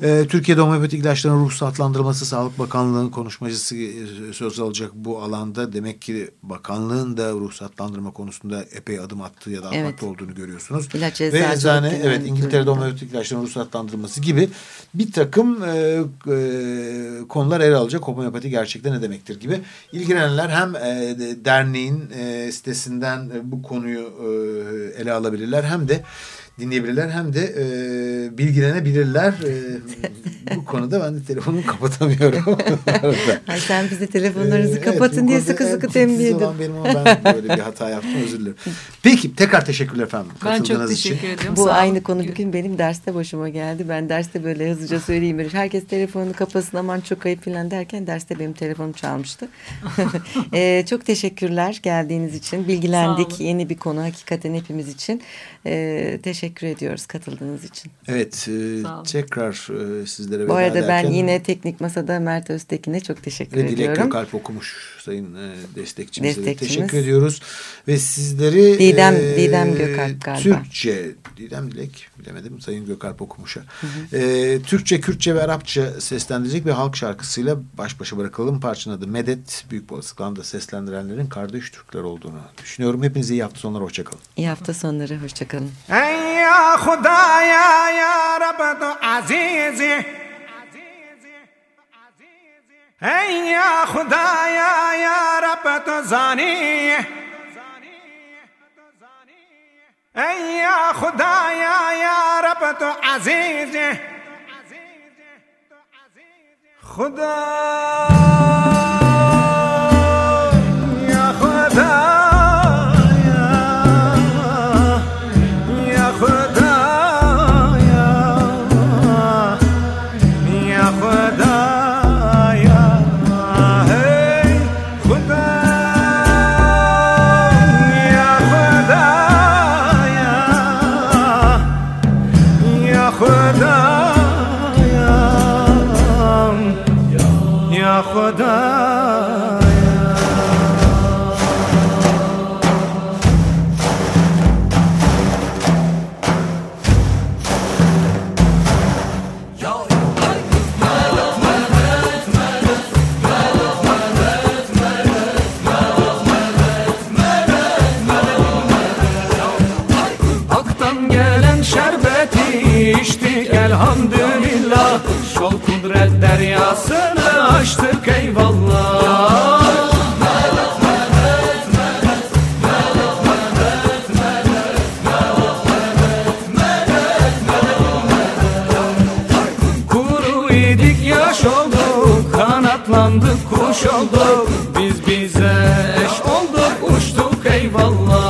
E, Türkiye'de homeopatik ilaçların ruhsatlandırılması Sağlık Bakanlığı'nın konuşmacısı e, söz alacak bu alanda. Demek ki bakanlığın da ruhsatlandırma konusunda epey adım attığı ya da atmakta evet. olduğunu görüyorsunuz. İlaç ve eczane evet İngiltere'de homeopatik ilaçların ruhsatlandırılması gibi bir takım e, e, konular ele alacak. Homeopati gerçekten ne demektir gibi. İlgilenenler hem e, derneğin e, sitesinden e, bu konuyu e, ele alabilirler hem de dinleyebilirler hem de e, bilgilenebilirler. E, bu konuda ben de telefonumu kapatamıyorum. Ay sen bize telefonlarınızı ee, kapatın evet, diye sıkı sıkı tembih edin. benim ama ben böyle bir hata yaptım özür dilerim. Peki tekrar teşekkürler efendim. Ben çok teşekkür için. ederim. Bu aynı konu bugün benim derste başıma geldi. Ben derste böyle hızlıca söyleyeyim. Herkes telefonunu kapasın aman çok ayıp falan derken derste benim telefonum çalmıştı. ee, çok teşekkürler geldiğiniz için. Bilgilendik. Yeni bir konu hakikaten hepimiz için. Ee, teşekkür ediyoruz katıldığınız için. Evet e, tekrar e, sizlere Bu arada ben yine teknik masada Mert Öztekin'e çok teşekkür ediyorum. Ve Dilek Gökalp okumuş sayın e, destekçimize Destekçimiz. de teşekkür ediyoruz. Ve sizleri Didem, e, Didem Gökalp galiba. Türkçe, Didem Dilek bilemedim sayın Gökalp okumuşa. Hı hı. E, Türkçe, Kürtçe ve Arapça seslendirecek bir halk şarkısıyla baş başa bırakalım. Parçanın adı Medet. Büyük olasılıkla seslendirenlerin kardeş Türkler olduğunu düşünüyorum. Hepinize iyi hafta sonları, hoşçakalın. İyi hafta sonları, hoşçakalın. Ey ya Hudaya ya Rabbi azizi یا خدایا یا رب تو زانی. یا خدایا یا رب تو عزیزی خدا. deryasını açtık eyvallah. Kuru idik yaş olduk kanatlandık kuş olduk. Biz bize eş olduk uçtuk eyvallah.